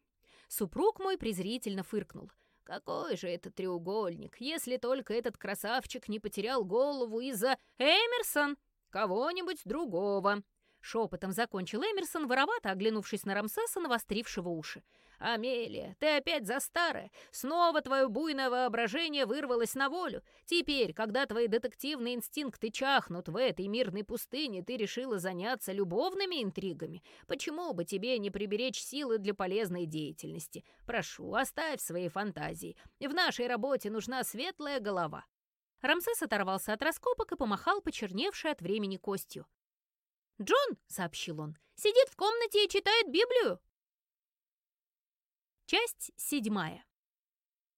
Супруг мой презрительно фыркнул. «Какой же это треугольник, если только этот красавчик не потерял голову из-за Эмерсон, кого-нибудь другого?» Шепотом закончил Эмерсон, воровато оглянувшись на Рамсеса, навострившего уши. «Амелия, ты опять за старое. Снова твое буйное воображение вырвалось на волю. Теперь, когда твои детективные инстинкты чахнут в этой мирной пустыне, ты решила заняться любовными интригами. Почему бы тебе не приберечь силы для полезной деятельности? Прошу, оставь свои фантазии. В нашей работе нужна светлая голова». Рамсес оторвался от раскопок и помахал почерневшей от времени костью. «Джон», — сообщил он, — «сидит в комнате и читает Библию». Часть седьмая.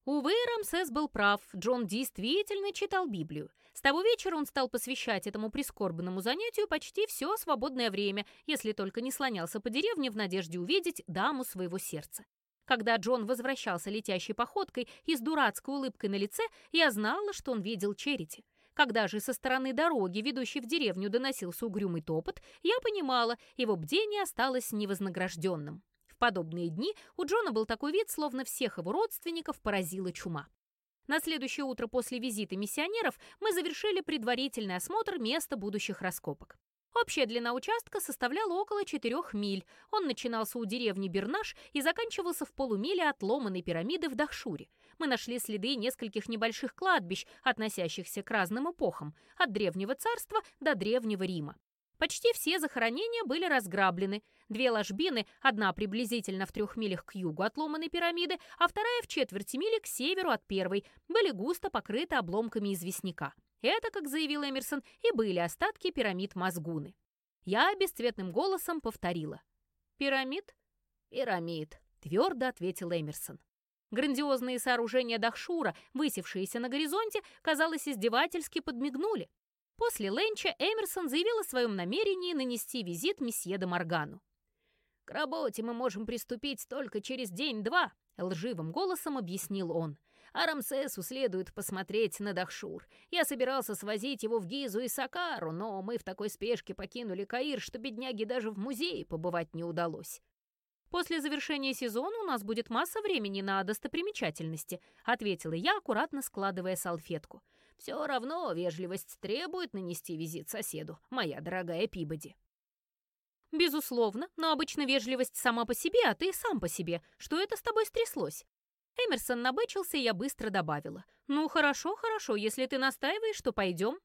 Увы, Рамсес был прав, Джон действительно читал Библию. С того вечера он стал посвящать этому прискорбному занятию почти все свободное время, если только не слонялся по деревне в надежде увидеть даму своего сердца. Когда Джон возвращался летящей походкой и с дурацкой улыбкой на лице, я знала, что он видел Черити. Когда же со стороны дороги, ведущей в деревню, доносился угрюмый топот, я понимала, его бдение осталось невознагражденным подобные дни у Джона был такой вид, словно всех его родственников поразила чума. На следующее утро после визита миссионеров мы завершили предварительный осмотр места будущих раскопок. Общая длина участка составляла около 4 миль. Он начинался у деревни Бернаш и заканчивался в полумиле от ломаной пирамиды в Дахшуре. Мы нашли следы нескольких небольших кладбищ, относящихся к разным эпохам, от Древнего Царства до Древнего Рима. Почти все захоронения были разграблены. Две ложбины, одна приблизительно в трех милях к югу от ломаной пирамиды, а вторая в четверти мили к северу от первой, были густо покрыты обломками известняка. Это, как заявил Эмерсон, и были остатки пирамид Мазгуны. Я бесцветным голосом повторила. «Пирамид?» «Пирамид», — твердо ответил Эмерсон. Грандиозные сооружения Дахшура, высевшиеся на горизонте, казалось, издевательски подмигнули. После ленча Эмерсон заявил о своем намерении нанести визит месье де Моргану. «К работе мы можем приступить только через день-два», — лживым голосом объяснил он. «А Рамсесу следует посмотреть на Дахшур. Я собирался свозить его в Гизу и Сакару, но мы в такой спешке покинули Каир, что бедняге даже в музее побывать не удалось». «После завершения сезона у нас будет масса времени на достопримечательности», — ответила я, аккуратно складывая салфетку. Все равно вежливость требует нанести визит соседу, моя дорогая Пибоди. Безусловно, но обычно вежливость сама по себе, а ты сам по себе. Что это с тобой стряслось? Эмерсон набычился, и я быстро добавила. «Ну, хорошо, хорошо, если ты настаиваешь, то пойдем».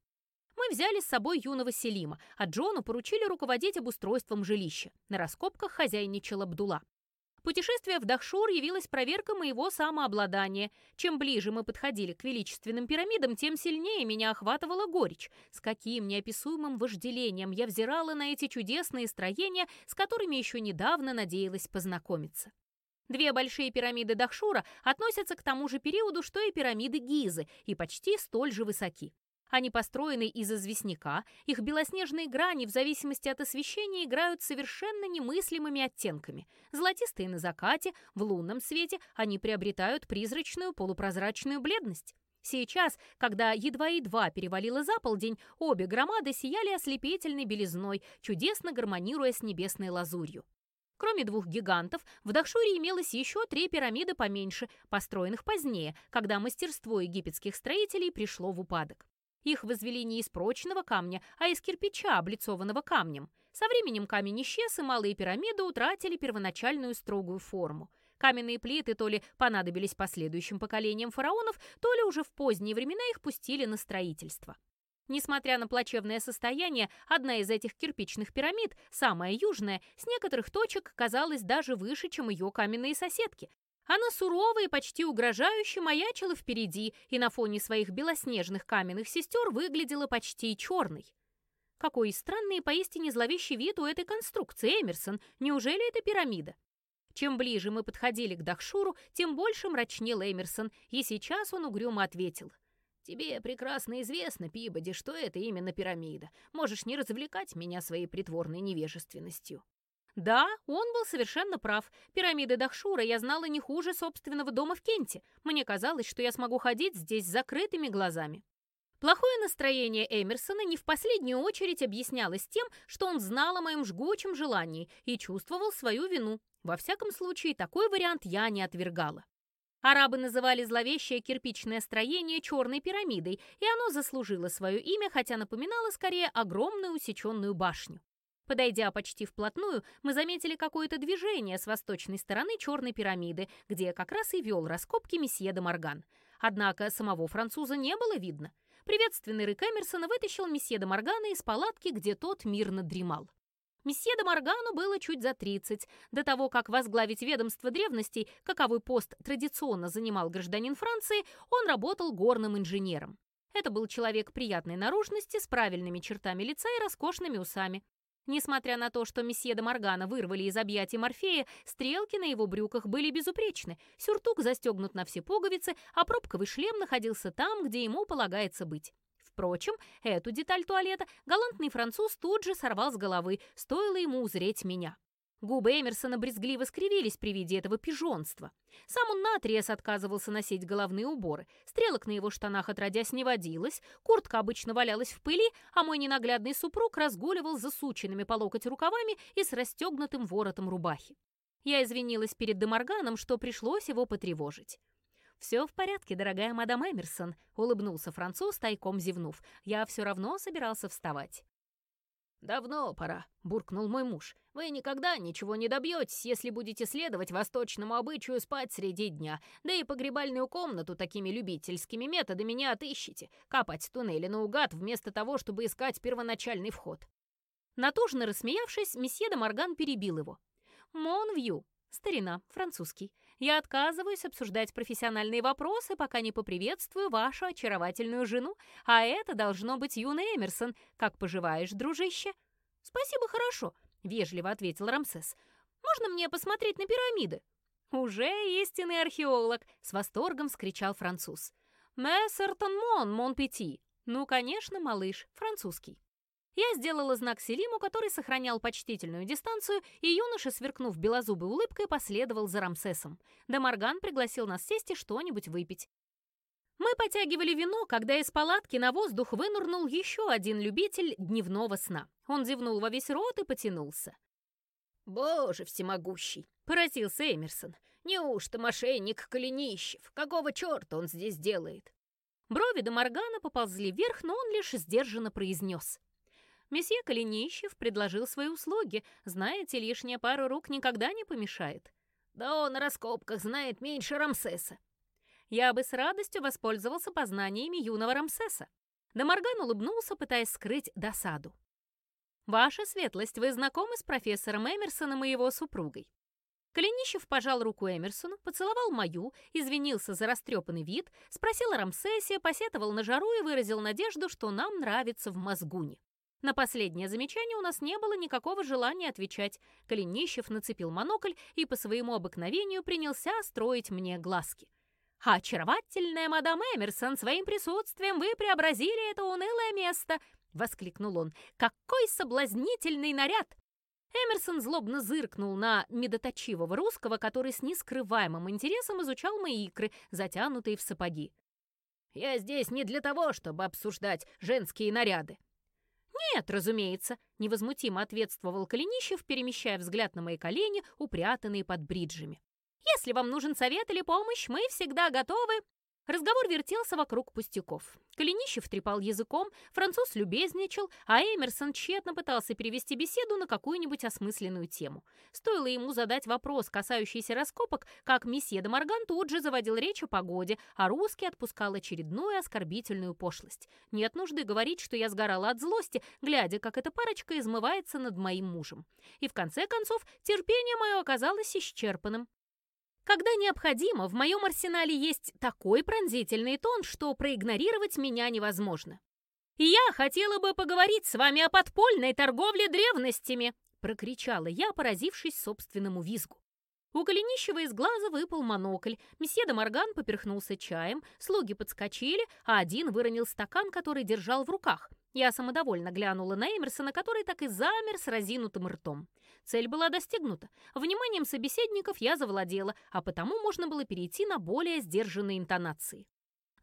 Мы взяли с собой юного Селима, а Джону поручили руководить обустройством жилища. На раскопках хозяйничал Абдула. Путешествие в Дахшур явилось проверкой моего самообладания. Чем ближе мы подходили к величественным пирамидам, тем сильнее меня охватывала горечь. С каким неописуемым вожделением я взирала на эти чудесные строения, с которыми еще недавно надеялась познакомиться. Две большие пирамиды Дахшура относятся к тому же периоду, что и пирамиды Гизы, и почти столь же высоки. Они построены из известняка, их белоснежные грани в зависимости от освещения играют совершенно немыслимыми оттенками. Золотистые на закате, в лунном свете они приобретают призрачную полупрозрачную бледность. Сейчас, когда едва-едва перевалило за полдень, обе громады сияли ослепительной белизной, чудесно гармонируя с небесной лазурью. Кроме двух гигантов, в Дахшуре имелось еще три пирамиды поменьше, построенных позднее, когда мастерство египетских строителей пришло в упадок. Их возвели не из прочного камня, а из кирпича, облицованного камнем. Со временем камень исчез, и малые пирамиды утратили первоначальную строгую форму. Каменные плиты то ли понадобились последующим поколениям фараонов, то ли уже в поздние времена их пустили на строительство. Несмотря на плачевное состояние, одна из этих кирпичных пирамид, самая южная, с некоторых точек казалась даже выше, чем ее каменные соседки, она сурово и почти угрожающе маячила впереди и на фоне своих белоснежных каменных сестер выглядела почти черной. Какой странный и поистине зловещий вид у этой конструкции, Эмерсон. Неужели это пирамида? Чем ближе мы подходили к Дахшуру, тем больше мрачнел Эмерсон, и сейчас он угрюмо ответил. «Тебе прекрасно известно, Пибоди, что это именно пирамида. Можешь не развлекать меня своей притворной невежественностью». Да, он был совершенно прав. Пирамиды Дахшура я знала не хуже собственного дома в Кенте. Мне казалось, что я смогу ходить здесь с закрытыми глазами. Плохое настроение Эмерсона не в последнюю очередь объяснялось тем, что он знал о моем жгучем желании и чувствовал свою вину. Во всяком случае, такой вариант я не отвергала. Арабы называли зловещее кирпичное строение черной пирамидой, и оно заслужило свое имя, хотя напоминало скорее огромную усеченную башню. Подойдя почти вплотную, мы заметили какое-то движение с восточной стороны черной пирамиды, где как раз и вел раскопки месье де Морган. Однако самого француза не было видно. Приветственный рык Эмерсона вытащил месье де Моргана из палатки, где тот мирно дремал. Месье де Моргану было чуть за 30. До того, как возглавить ведомство древностей, каковой пост традиционно занимал гражданин Франции, он работал горным инженером. Это был человек приятной наружности, с правильными чертами лица и роскошными усами. Несмотря на то, что месье де Моргана вырвали из объятий Морфея, стрелки на его брюках были безупречны, сюртук застегнут на все пуговицы, а пробковый шлем находился там, где ему полагается быть. Впрочем, эту деталь туалета галантный француз тут же сорвал с головы, стоило ему узреть меня. Губы Эмерсона брезгливо скривились при виде этого пижонства. Сам он наотрез отказывался носить головные уборы. Стрелок на его штанах отродясь не водилось, куртка обычно валялась в пыли, а мой ненаглядный супруг разгуливал засученными по локоть рукавами и с расстегнутым воротом рубахи. Я извинилась перед Деморганом, что пришлось его потревожить. «Все в порядке, дорогая мадам Эмерсон», — улыбнулся француз, тайком зевнув. «Я все равно собирался вставать». «Давно пора», — буркнул мой муж. «Вы никогда ничего не добьетесь, если будете следовать восточному обычаю спать среди дня, да и погребальную комнату такими любительскими методами не отыщете, капать туннели наугад вместо того, чтобы искать первоначальный вход». Натужно рассмеявшись, месье де Морган перебил его. «Монвью, старина, французский. Я отказываюсь обсуждать профессиональные вопросы, пока не поприветствую вашу очаровательную жену, а это должно быть юный Эмерсон. Как поживаешь, дружище?» «Спасибо, хорошо», — вежливо ответил Рамсес. «Можно мне посмотреть на пирамиды?» «Уже истинный археолог!» — с восторгом вскричал француз. «Мессертон Мон, Мон Пяти!» «Ну, конечно, малыш, французский». Я сделала знак Селиму, который сохранял почтительную дистанцию, и юноша, сверкнув белозубой улыбкой, последовал за Рамсесом. Дамарган пригласил нас сесть и что-нибудь выпить. Мы потягивали вино, когда из палатки на воздух вынурнул еще один любитель дневного сна. Он зевнул во весь рот и потянулся. «Боже всемогущий!» — поразился Эмерсон. «Неужто мошенник Калинищев? Какого черта он здесь делает?» Брови до Моргана поползли вверх, но он лишь сдержанно произнес. Месье Калинищев предложил свои услуги. Знаете, лишняя пара рук никогда не помешает. Да он о раскопках знает меньше Рамсеса. Я бы с радостью воспользовался познаниями юного Рамсеса. Дамарган улыбнулся, пытаясь скрыть досаду. «Ваша светлость, вы знакомы с профессором Эмерсоном и его супругой?» Калинищев пожал руку Эмерсону, поцеловал мою, извинился за растрепанный вид, спросил о Рамсесе, посетовал на жару и выразил надежду, что нам нравится в Мозгуне. На последнее замечание у нас не было никакого желания отвечать. Калинищев нацепил монокль и по своему обыкновению принялся строить мне глазки. Очаровательная мадам Эмерсон, своим присутствием вы преобразили это унылое место!» — воскликнул он. «Какой соблазнительный наряд! Эмерсон злобно зыркнул на медоточивого русского, который с нескрываемым интересом изучал мои икры, затянутые в сапоги. «Я здесь не для того, чтобы обсуждать женские наряды». «Нет, разумеется», — невозмутимо ответствовал Калинищев, перемещая взгляд на мои колени, упрятанные под бриджами. «Если вам нужен совет или помощь, мы всегда готовы...» Разговор вертелся вокруг пустяков. Калинищев трепал языком, француз любезничал, а Эмерсон тщетно пытался перевести беседу на какую-нибудь осмысленную тему. Стоило ему задать вопрос, касающийся раскопок, как месье де Морган тут же заводил речь о погоде, а русский отпускал очередную оскорбительную пошлость. Нет нужды говорить, что я сгорала от злости, глядя, как эта парочка измывается над моим мужем. И в конце концов терпение мое оказалось исчерпанным. Когда необходимо, в моем арсенале есть такой пронзительный тон, что проигнорировать меня невозможно. «И я хотела бы поговорить с вами о подпольной торговле древностями!» прокричала я, поразившись собственному визгу. У Голенищева из глаза выпал монокль, месье де Морган поперхнулся чаем, слуги подскочили, а один выронил стакан, который держал в руках. Я самодовольно глянула на Эмерсона, который так и замер с разинутым ртом. Цель была достигнута. Вниманием собеседников я завладела, а потому можно было перейти на более сдержанные интонации.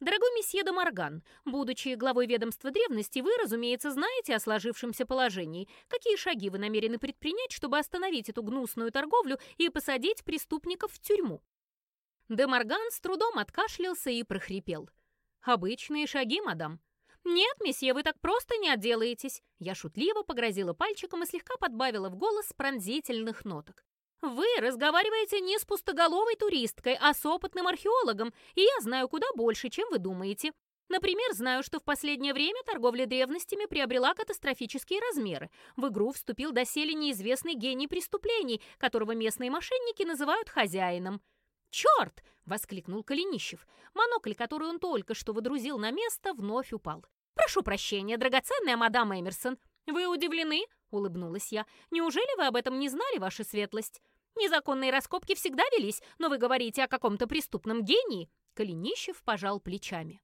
Дорогой месье де Морган, будучи главой ведомства древности, вы, разумеется, знаете о сложившемся положении. Какие шаги вы намерены предпринять, чтобы остановить эту гнусную торговлю и посадить преступников в тюрьму? Де Морган с трудом откашлялся и прохрипел. «Обычные шаги, мадам. «Нет, месье, вы так просто не отделаетесь!» Я шутливо погрозила пальчиком и слегка подбавила в голос пронзительных ноток. «Вы разговариваете не с пустоголовой туристкой, а с опытным археологом, и я знаю куда больше, чем вы думаете. Например, знаю, что в последнее время торговля древностями приобрела катастрофические размеры. В игру вступил доселе неизвестный гений преступлений, которого местные мошенники называют хозяином. «Черт!» — воскликнул Калинищев. Монокль, который он только что водрузил на место, вновь упал. «Прошу прощения, драгоценная мадам Эмерсон. Вы удивлены?» — улыбнулась я. «Неужели вы об этом не знали, ваша светлость? Незаконные раскопки всегда велись, но вы говорите о каком-то преступном гении?» Калинищев пожал плечами.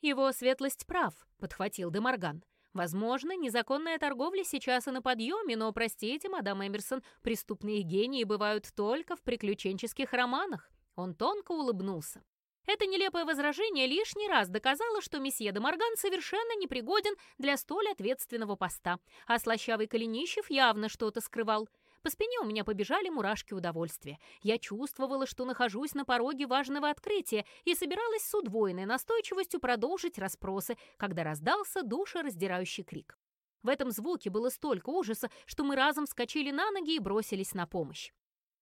«Его светлость прав», — подхватил Демарган. Возможно, незаконная торговля сейчас и на подъеме, но, простите, мадам Эмерсон, преступные гении бывают только в приключенческих романах. Он тонко улыбнулся. Это нелепое возражение лишний раз доказало, что месье де Морган совершенно непригоден для столь ответственного поста, а слащавый Калинищев явно что-то скрывал. По спине у меня побежали мурашки удовольствия. Я чувствовала, что нахожусь на пороге важного открытия и собиралась с удвоенной настойчивостью продолжить расспросы, когда раздался душераздирающий крик. В этом звуке было столько ужаса, что мы разом вскочили на ноги и бросились на помощь.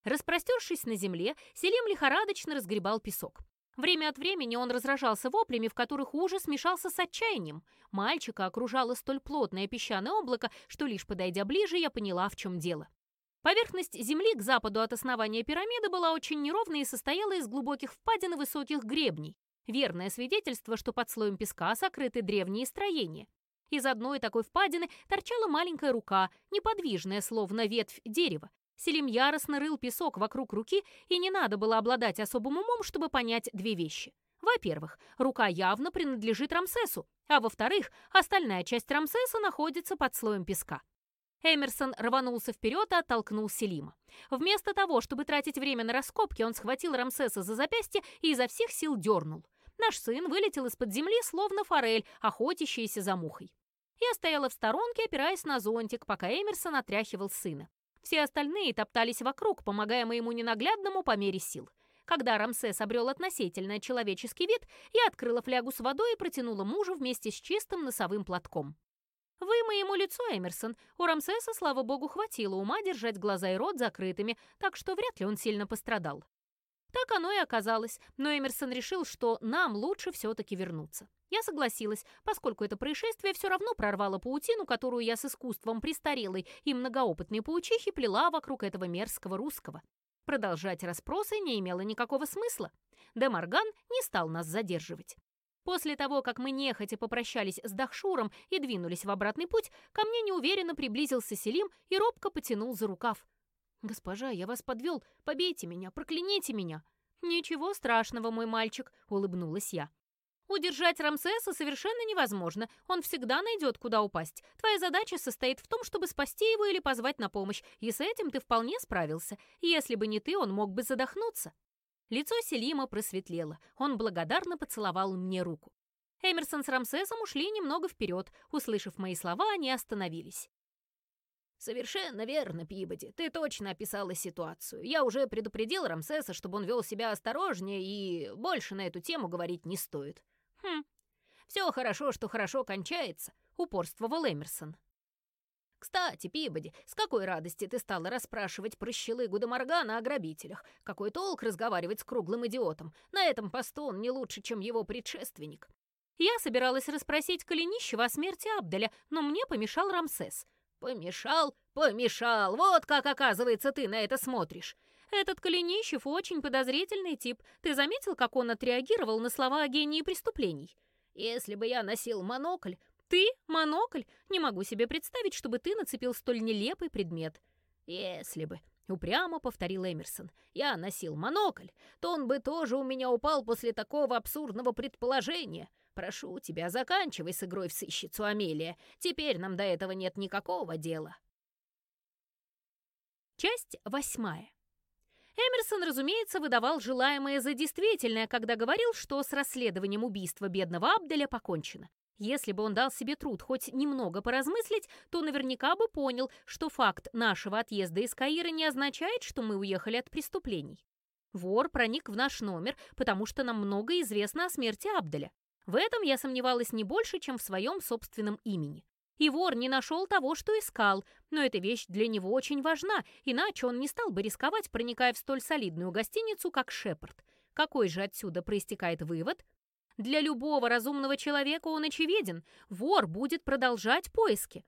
Распростершись на земле, Селим лихорадочно разгребал песок. Время от времени он разражался воплями, в которых ужас смешался с отчаянием. Мальчика окружало столь плотное песчаное облако, что лишь подойдя ближе, я поняла, в чем дело. Поверхность Земли к западу от основания пирамиды была очень неровной и состояла из глубоких впадин и высоких гребней. Верное свидетельство, что под слоем песка сокрыты древние строения. Из одной такой впадины торчала маленькая рука, неподвижная, словно ветвь дерева. Селим яростно рыл песок вокруг руки, и не надо было обладать особым умом, чтобы понять две вещи. Во-первых, рука явно принадлежит Рамсесу, а во-вторых, остальная часть Рамсеса находится под слоем песка. Эмерсон рванулся вперед и оттолкнул Селима. Вместо того, чтобы тратить время на раскопки, он схватил Рамсеса за запястье и изо всех сил дернул. Наш сын вылетел из-под земли, словно форель, охотящаяся за мухой. Я стояла в сторонке, опираясь на зонтик, пока Эмерсон отряхивал сына. Все остальные топтались вокруг, помогая моему ненаглядному по мере сил. Когда Рамсес обрел относительно человеческий вид, я открыла флягу с водой и протянула мужу вместе с чистым носовым платком. «Вы моему лицу, Эмерсон. У Рамсеса, слава богу, хватило ума держать глаза и рот закрытыми, так что вряд ли он сильно пострадал». Так оно и оказалось, но Эмерсон решил, что нам лучше все-таки вернуться. Я согласилась, поскольку это происшествие все равно прорвало паутину, которую я с искусством престарелой и многоопытной паучихи плела вокруг этого мерзкого русского. Продолжать расспросы не имело никакого смысла. Де Морган не стал нас задерживать. После того, как мы нехотя попрощались с Дахшуром и двинулись в обратный путь, ко мне неуверенно приблизился Селим и робко потянул за рукав. «Госпожа, я вас подвел, побейте меня, прокляните меня!» «Ничего страшного, мой мальчик», — улыбнулась я. Удержать Рамсеса совершенно невозможно. Он всегда найдет, куда упасть. Твоя задача состоит в том, чтобы спасти его или позвать на помощь, и с этим ты вполне справился. Если бы не ты, он мог бы задохнуться». Лицо Селима просветлело. Он благодарно поцеловал мне руку. Эмерсон с Рамсесом ушли немного вперед. Услышав мои слова, они остановились. «Совершенно верно, Пибоди. Ты точно описала ситуацию. Я уже предупредил Рамсеса, чтобы он вел себя осторожнее, и больше на эту тему говорить не стоит. «Хм, все хорошо, что хорошо кончается», — упорствовал Эмерсон. «Кстати, Пибоди, с какой радости ты стала расспрашивать про щелыгу до Моргана о грабителях? Какой толк разговаривать с круглым идиотом? На этом посту он не лучше, чем его предшественник». Я собиралась расспросить Калинищева о смерти Абделя, но мне помешал Рамсес. «Помешал? Помешал! Вот как, оказывается, ты на это смотришь!» Этот Калинищев очень подозрительный тип. Ты заметил, как он отреагировал на слова о гении преступлений? Если бы я носил монокль... Ты? Монокль? Не могу себе представить, чтобы ты нацепил столь нелепый предмет. Если бы... Упрямо повторил Эмерсон. «Я носил монокль, то он бы тоже у меня упал после такого абсурдного предположения. Прошу тебя, заканчивай с игрой в сыщицу, Амелия. Теперь нам до этого нет никакого дела». Часть восьмая. Эмерсон, разумеется, выдавал желаемое за действительное, когда говорил, что с расследованием убийства бедного Абделя покончено. Если бы он дал себе труд хоть немного поразмыслить, то наверняка бы понял, что факт нашего отъезда из Каира не означает, что мы уехали от преступлений. Вор проник в наш номер, потому что нам много известно о смерти Абделя. В этом я сомневалась не больше, чем в своем собственном имени. И вор не нашел того, что искал, но эта вещь для него очень важна, иначе он не стал бы рисковать, проникая в столь солидную гостиницу, как Шепард. Какой же отсюда проистекает вывод? Для любого разумного человека он очевиден. Вор будет продолжать поиски.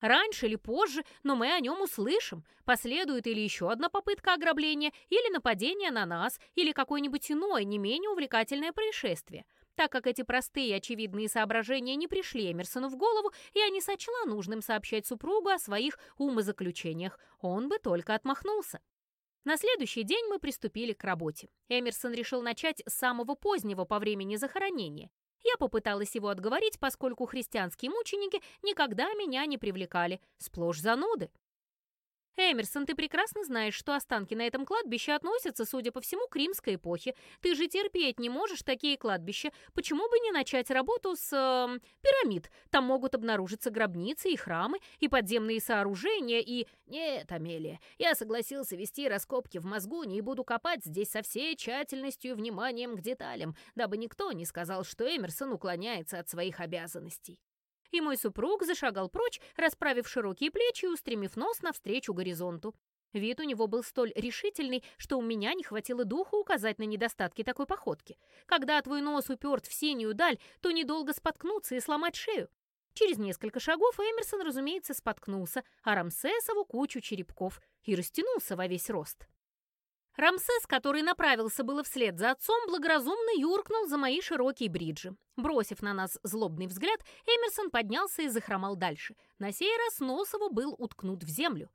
Раньше или позже, но мы о нем услышим. Последует или еще одна попытка ограбления, или нападение на нас, или какое-нибудь иное, не менее увлекательное происшествие. Так как эти простые и очевидные соображения не пришли Эмерсону в голову, я не сочла нужным сообщать супругу о своих умозаключениях, он бы только отмахнулся. На следующий день мы приступили к работе. Эмерсон решил начать с самого позднего по времени захоронения. Я попыталась его отговорить, поскольку христианские мученики никогда меня не привлекали, сплошь зануды. «Эмерсон, ты прекрасно знаешь, что останки на этом кладбище относятся, судя по всему, к римской эпохе. Ты же терпеть не можешь такие кладбища. Почему бы не начать работу с... Э, пирамид? Там могут обнаружиться гробницы и храмы, и подземные сооружения, и... Нет, Амелия, я согласился вести раскопки в Мозгуне и буду копать здесь со всей тщательностью и вниманием к деталям, дабы никто не сказал, что Эмерсон уклоняется от своих обязанностей и мой супруг зашагал прочь, расправив широкие плечи и устремив нос навстречу горизонту. Вид у него был столь решительный, что у меня не хватило духу указать на недостатки такой походки. Когда твой нос уперт в синюю даль, то недолго споткнуться и сломать шею. Через несколько шагов Эмерсон, разумеется, споткнулся, а Рамсесову кучу черепков и растянулся во весь рост. Рамсес, который направился было вслед за отцом, благоразумно юркнул за мои широкие бриджи. Бросив на нас злобный взгляд, Эмерсон поднялся и захромал дальше. На сей раз нос его был уткнут в землю.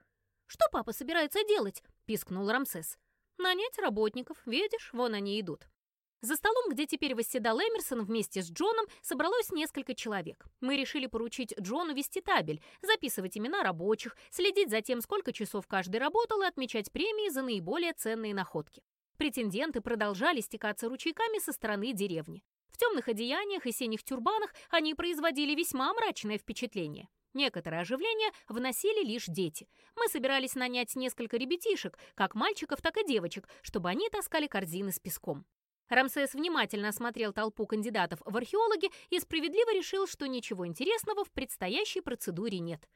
«Что папа собирается делать?» – пискнул Рамсес. «Нанять работников. Видишь, вон они идут». За столом, где теперь восседал Эмерсон вместе с Джоном, собралось несколько человек. Мы решили поручить Джону вести табель, записывать имена рабочих, следить за тем, сколько часов каждый работал и отмечать премии за наиболее ценные находки. Претенденты продолжали стекаться ручейками со стороны деревни. В темных одеяниях и синих тюрбанах они производили весьма мрачное впечатление. Некоторое оживление вносили лишь дети. Мы собирались нанять несколько ребятишек, как мальчиков, так и девочек, чтобы они таскали корзины с песком. Рамсес внимательно осмотрел толпу кандидатов в археологи и справедливо решил, что ничего интересного в предстоящей процедуре нет.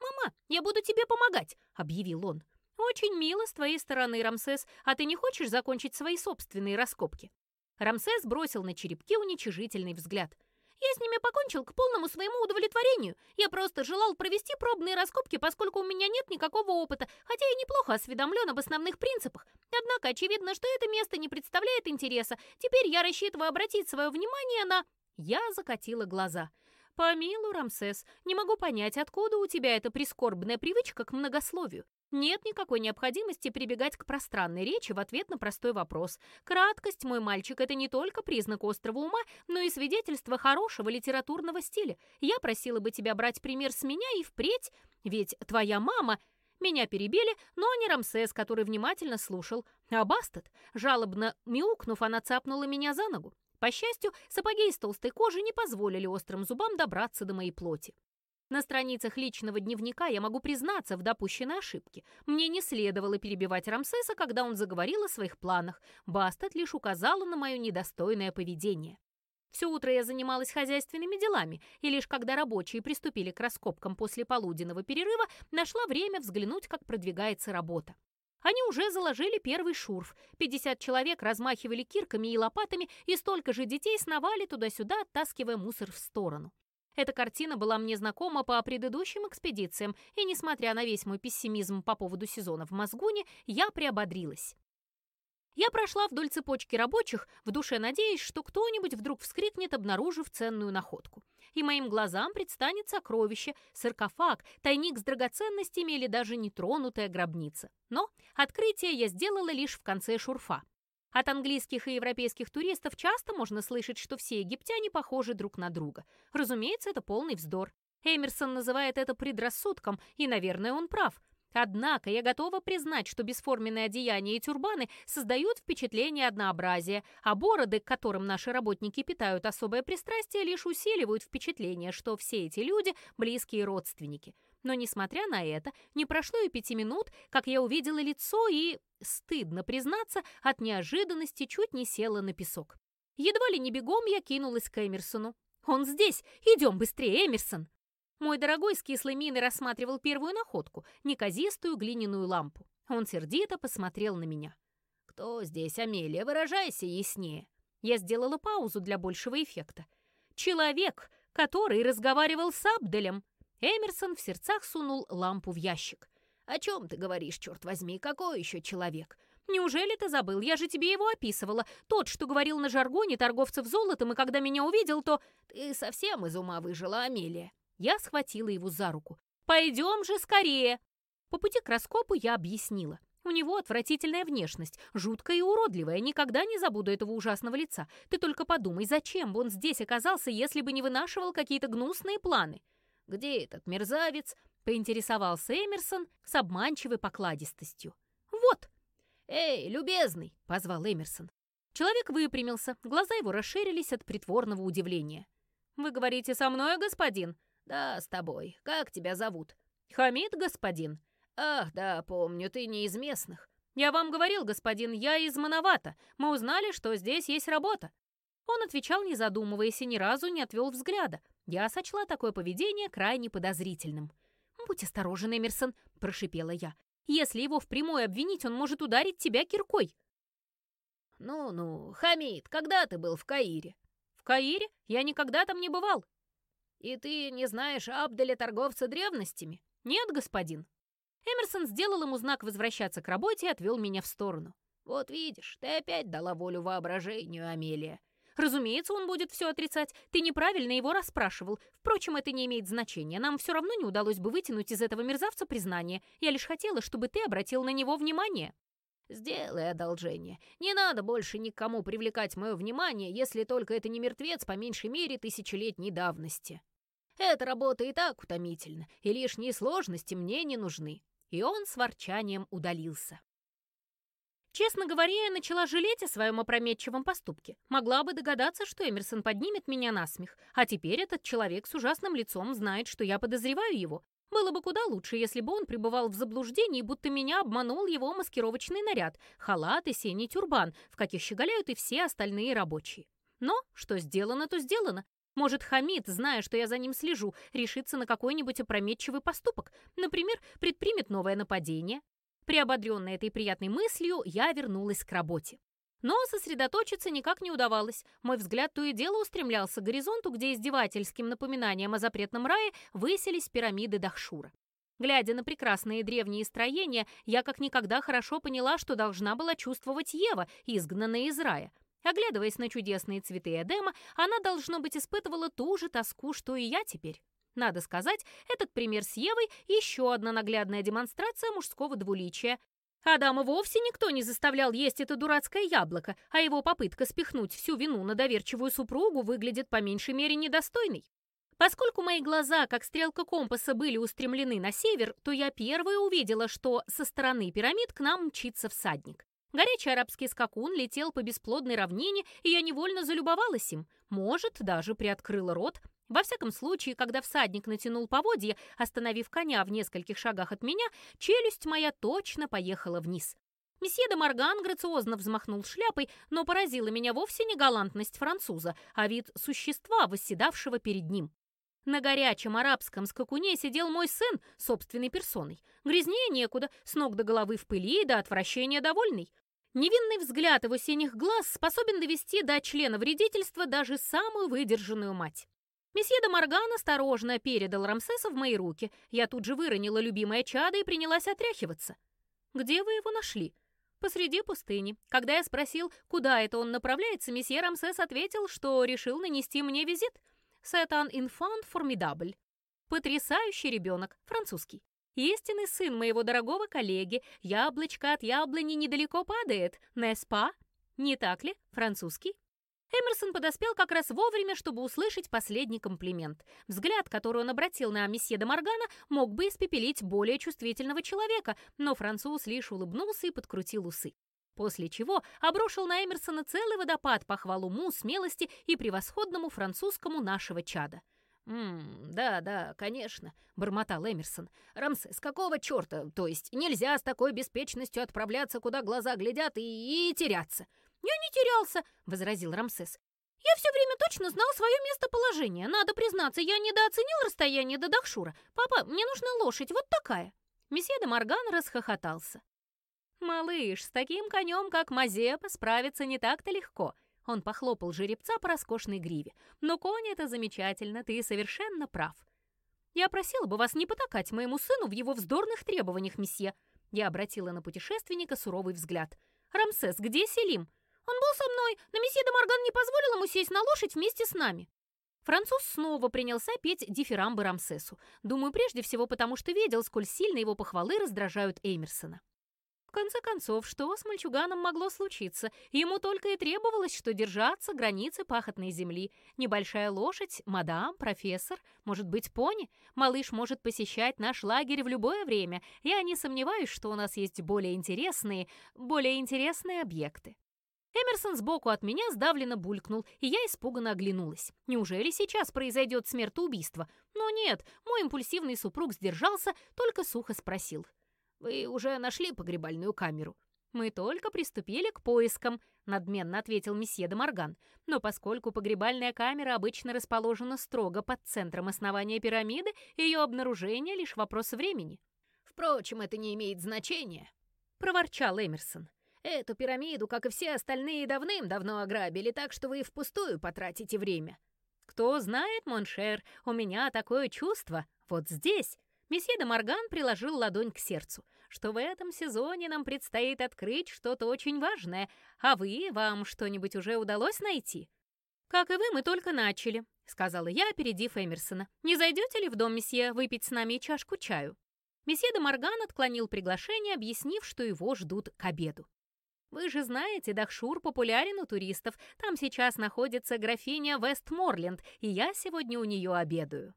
«Мама, я буду тебе помогать», — объявил он. «Очень мило с твоей стороны, Рамсес, а ты не хочешь закончить свои собственные раскопки?» Рамсес бросил на черепки уничижительный взгляд — я с ними покончил к полному своему удовлетворению. Я просто желал провести пробные раскопки, поскольку у меня нет никакого опыта, хотя я неплохо осведомлен об основных принципах. Однако очевидно, что это место не представляет интереса. Теперь я рассчитываю обратить свое внимание на... Я закатила глаза. «Помилуй, Рамсес, не могу понять, откуда у тебя эта прискорбная привычка к многословию. Нет никакой необходимости прибегать к пространной речи в ответ на простой вопрос. Краткость, мой мальчик, это не только признак острого ума, но и свидетельство хорошего литературного стиля. Я просила бы тебя брать пример с меня и впредь, ведь твоя мама... Меня перебили, но не Рамсес, который внимательно слушал, а Бастет. Жалобно мяукнув, она цапнула меня за ногу. По счастью, сапоги из толстой кожи не позволили острым зубам добраться до моей плоти. На страницах личного дневника я могу признаться в допущенной ошибке. Мне не следовало перебивать Рамсеса, когда он заговорил о своих планах. Бастет лишь указала на мое недостойное поведение. Все утро я занималась хозяйственными делами, и лишь когда рабочие приступили к раскопкам после полуденного перерыва, нашла время взглянуть, как продвигается работа. Они уже заложили первый шурф. 50 человек размахивали кирками и лопатами, и столько же детей сновали туда-сюда, оттаскивая мусор в сторону. Эта картина была мне знакома по предыдущим экспедициям, и, несмотря на весь мой пессимизм по поводу сезона в Мозгуне, я приободрилась. Я прошла вдоль цепочки рабочих, в душе надеясь, что кто-нибудь вдруг вскрикнет, обнаружив ценную находку. И моим глазам предстанет сокровище, саркофаг, тайник с драгоценностями или даже нетронутая гробница. Но открытие я сделала лишь в конце шурфа. От английских и европейских туристов часто можно слышать, что все египтяне похожи друг на друга. Разумеется, это полный вздор. Эмерсон называет это предрассудком, и, наверное, он прав. Однако я готова признать, что бесформенные одеяния и тюрбаны создают впечатление однообразия, а бороды, к которым наши работники питают особое пристрастие, лишь усиливают впечатление, что все эти люди – близкие родственники. Но, несмотря на это, не прошло и пяти минут, как я увидела лицо и, стыдно признаться, от неожиданности чуть не села на песок. Едва ли не бегом я кинулась к Эмерсону. «Он здесь! Идем быстрее, Эмерсон!» Мой дорогой с кислой миной рассматривал первую находку — неказистую глиняную лампу. Он сердито посмотрел на меня. «Кто здесь, Амелия? Выражайся яснее». Я сделала паузу для большего эффекта. «Человек, который разговаривал с Абделем», Эмерсон в сердцах сунул лампу в ящик. «О чем ты говоришь, черт возьми? Какой еще человек?» «Неужели ты забыл? Я же тебе его описывала. Тот, что говорил на жаргоне торговцев золотом, и когда меня увидел, то...» «Ты совсем из ума выжила, Амелия!» Я схватила его за руку. «Пойдем же скорее!» По пути к раскопу я объяснила. У него отвратительная внешность, жуткая и уродливая. Никогда не забуду этого ужасного лица. Ты только подумай, зачем бы он здесь оказался, если бы не вынашивал какие-то гнусные планы? «Где этот мерзавец?» — поинтересовался Эмерсон с обманчивой покладистостью. «Вот!» «Эй, любезный!» — позвал Эмерсон. Человек выпрямился, глаза его расширились от притворного удивления. «Вы говорите со мной, господин?» «Да, с тобой. Как тебя зовут?» «Хамид, господин». «Ах, да, помню, ты не из местных». «Я вам говорил, господин, я из Мановата. Мы узнали, что здесь есть работа». Он отвечал, не задумываясь, и ни разу не отвел взгляда. Я сочла такое поведение крайне подозрительным. «Будь осторожен, Эмерсон», — прошипела я. «Если его впрямую обвинить, он может ударить тебя киркой». «Ну-ну, Хамид, когда ты был в Каире?» «В Каире? Я никогда там не бывал». «И ты не знаешь Абделя торговца древностями?» «Нет, господин». Эмерсон сделал ему знак возвращаться к работе и отвел меня в сторону. «Вот видишь, ты опять дала волю воображению, Амелия. Разумеется, он будет все отрицать. Ты неправильно его расспрашивал. Впрочем, это не имеет значения. Нам все равно не удалось бы вытянуть из этого мерзавца признание. Я лишь хотела, чтобы ты обратил на него внимание. Сделай одолжение. Не надо больше никому привлекать мое внимание, если только это не мертвец по меньшей мере тысячелетней давности. Эта работа и так утомительна, и лишние сложности мне не нужны. И он с ворчанием удалился. Честно говоря, я начала жалеть о своем опрометчивом поступке. Могла бы догадаться, что Эмерсон поднимет меня на смех, а теперь этот человек с ужасным лицом знает, что я подозреваю его. Было бы куда лучше, если бы он пребывал в заблуждении, будто меня обманул его маскировочный наряд, халат и синий тюрбан, в каких щеголяют и все остальные рабочие. Но что сделано, то сделано. Может, Хамид, зная, что я за ним слежу, решится на какой-нибудь опрометчивый поступок, например, предпримет новое нападение, Приободренная этой приятной мыслью, я вернулась к работе. Но сосредоточиться никак не удавалось. Мой взгляд то и дело устремлялся к горизонту, где издевательским напоминанием о запретном рае высились пирамиды Дахшура. Глядя на прекрасные древние строения, я как никогда хорошо поняла, что должна была чувствовать Ева, изгнанная из рая. Оглядываясь на чудесные цветы Эдема, она, должно быть, испытывала ту же тоску, что и я теперь. Надо сказать, этот пример с Евой – еще одна наглядная демонстрация мужского двуличия. Адама вовсе никто не заставлял есть это дурацкое яблоко, а его попытка спихнуть всю вину на доверчивую супругу выглядит по меньшей мере недостойной. Поскольку мои глаза, как стрелка компаса, были устремлены на север, то я первая увидела, что со стороны пирамид к нам мчится всадник. Горячий арабский скакун летел по бесплодной равнине, и я невольно залюбовалась им. Может, даже приоткрыла рот. Во всяком случае, когда всадник натянул поводья, остановив коня в нескольких шагах от меня, челюсть моя точно поехала вниз. Месье де Морган грациозно взмахнул шляпой, но поразила меня вовсе не галантность француза, а вид существа, восседавшего перед ним. На горячем арабском скакуне сидел мой сын собственной персоной. Грязнее некуда, с ног до головы в пыли и до отвращения довольный. Невинный взгляд его синих глаз способен довести до члена вредительства даже самую выдержанную мать. Месье де Морган осторожно передал Рамсеса в мои руки. Я тут же выронила любимое чадо и принялась отряхиваться. «Где вы его нашли?» «Посреди пустыни. Когда я спросил, куда это он направляется, месье Рамсес ответил, что решил нанести мне визит. «C'est инфант формидабль». Потрясающий ребенок, французский. Истинный сын моего дорогого коллеги, яблочко от яблони недалеко падает, неспа? Не так ли, французский? Эмерсон подоспел как раз вовремя, чтобы услышать последний комплимент. Взгляд, который он обратил на месье де Моргана, мог бы испепелить более чувствительного человека, но француз лишь улыбнулся и подкрутил усы. После чего обрушил на Эмерсона целый водопад похвал уму, смелости и превосходному французскому нашего чада. «Ммм, да-да, конечно», — бормотал Эмерсон. «Рамсес, какого черта? То есть нельзя с такой беспечностью отправляться, куда глаза глядят, и, и теряться?» «Я не терялся», — возразил Рамсес. «Я все время точно знал свое местоположение. Надо признаться, я недооценил расстояние до Дахшура. Папа, мне нужна лошадь, вот такая». Месье де Морган расхохотался. «Малыш, с таким конем, как Мазепа, справиться не так-то легко», он похлопал жеребца по роскошной гриве. «Но конь — это замечательно, ты совершенно прав. Я просила бы вас не потакать моему сыну в его вздорных требованиях, месье». Я обратила на путешественника суровый взгляд. «Рамсес, где Селим? Он был со мной, но месье де Морган не позволил ему сесть на лошадь вместе с нами». Француз снова принялся петь дифирамбы Рамсесу. Думаю, прежде всего потому, что видел, сколь сильно его похвалы раздражают Эмерсона. В конце концов, что с мальчуганом могло случиться? Ему только и требовалось, что держаться границы пахотной земли. Небольшая лошадь, мадам, профессор, может быть, пони. Малыш может посещать наш лагерь в любое время. Я не сомневаюсь, что у нас есть более интересные, более интересные объекты. Эмерсон сбоку от меня сдавленно булькнул, и я испуганно оглянулась. Неужели сейчас произойдет смертоубийство? Но нет, мой импульсивный супруг сдержался, только сухо спросил — «Вы уже нашли погребальную камеру?» «Мы только приступили к поискам», — надменно ответил месье де Морган. «Но поскольку погребальная камера обычно расположена строго под центром основания пирамиды, ее обнаружение — лишь вопрос времени». «Впрочем, это не имеет значения», — проворчал Эмерсон. «Эту пирамиду, как и все остальные, давным-давно ограбили, так что вы впустую потратите время». «Кто знает, mon cher, у меня такое чувство вот здесь», Месье де Морган приложил ладонь к сердцу, что в этом сезоне нам предстоит открыть что-то очень важное, а вы, вам что-нибудь уже удалось найти? Как и вы, мы только начали, сказала я, опередив Эмерсона. Не зайдете ли в дом месье выпить с нами чашку чаю? Месье де Морган отклонил приглашение, объяснив, что его ждут к обеду. Вы же знаете, Дахшур популярен у туристов. Там сейчас находится графиня Вестморленд, и я сегодня у нее обедаю.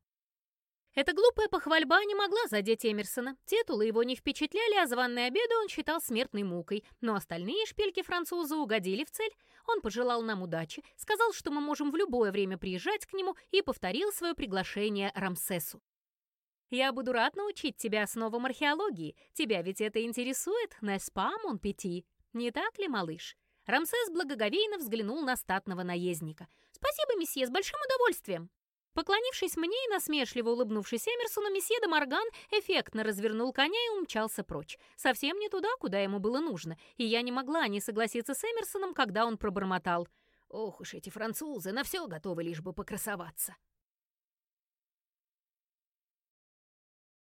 Эта глупая похвальба не могла задеть Эмерсона. Титулы его не впечатляли, а званные обеды он считал смертной мукой. Но остальные шпильки француза угодили в цель. Он пожелал нам удачи, сказал, что мы можем в любое время приезжать к нему и повторил свое приглашение Рамсесу. «Я буду рад научить тебя основам археологии. Тебя ведь это интересует, Неспа, Монпети. Не так ли, малыш?» Рамсес благоговейно взглянул на статного наездника. «Спасибо, месье, с большим удовольствием!» Поклонившись мне и насмешливо улыбнувшись Эмерсону, месье де Морган эффектно развернул коня и умчался прочь. Совсем не туда, куда ему было нужно, и я не могла не согласиться с Эмерсоном, когда он пробормотал. «Ох уж эти французы, на все готовы лишь бы покрасоваться».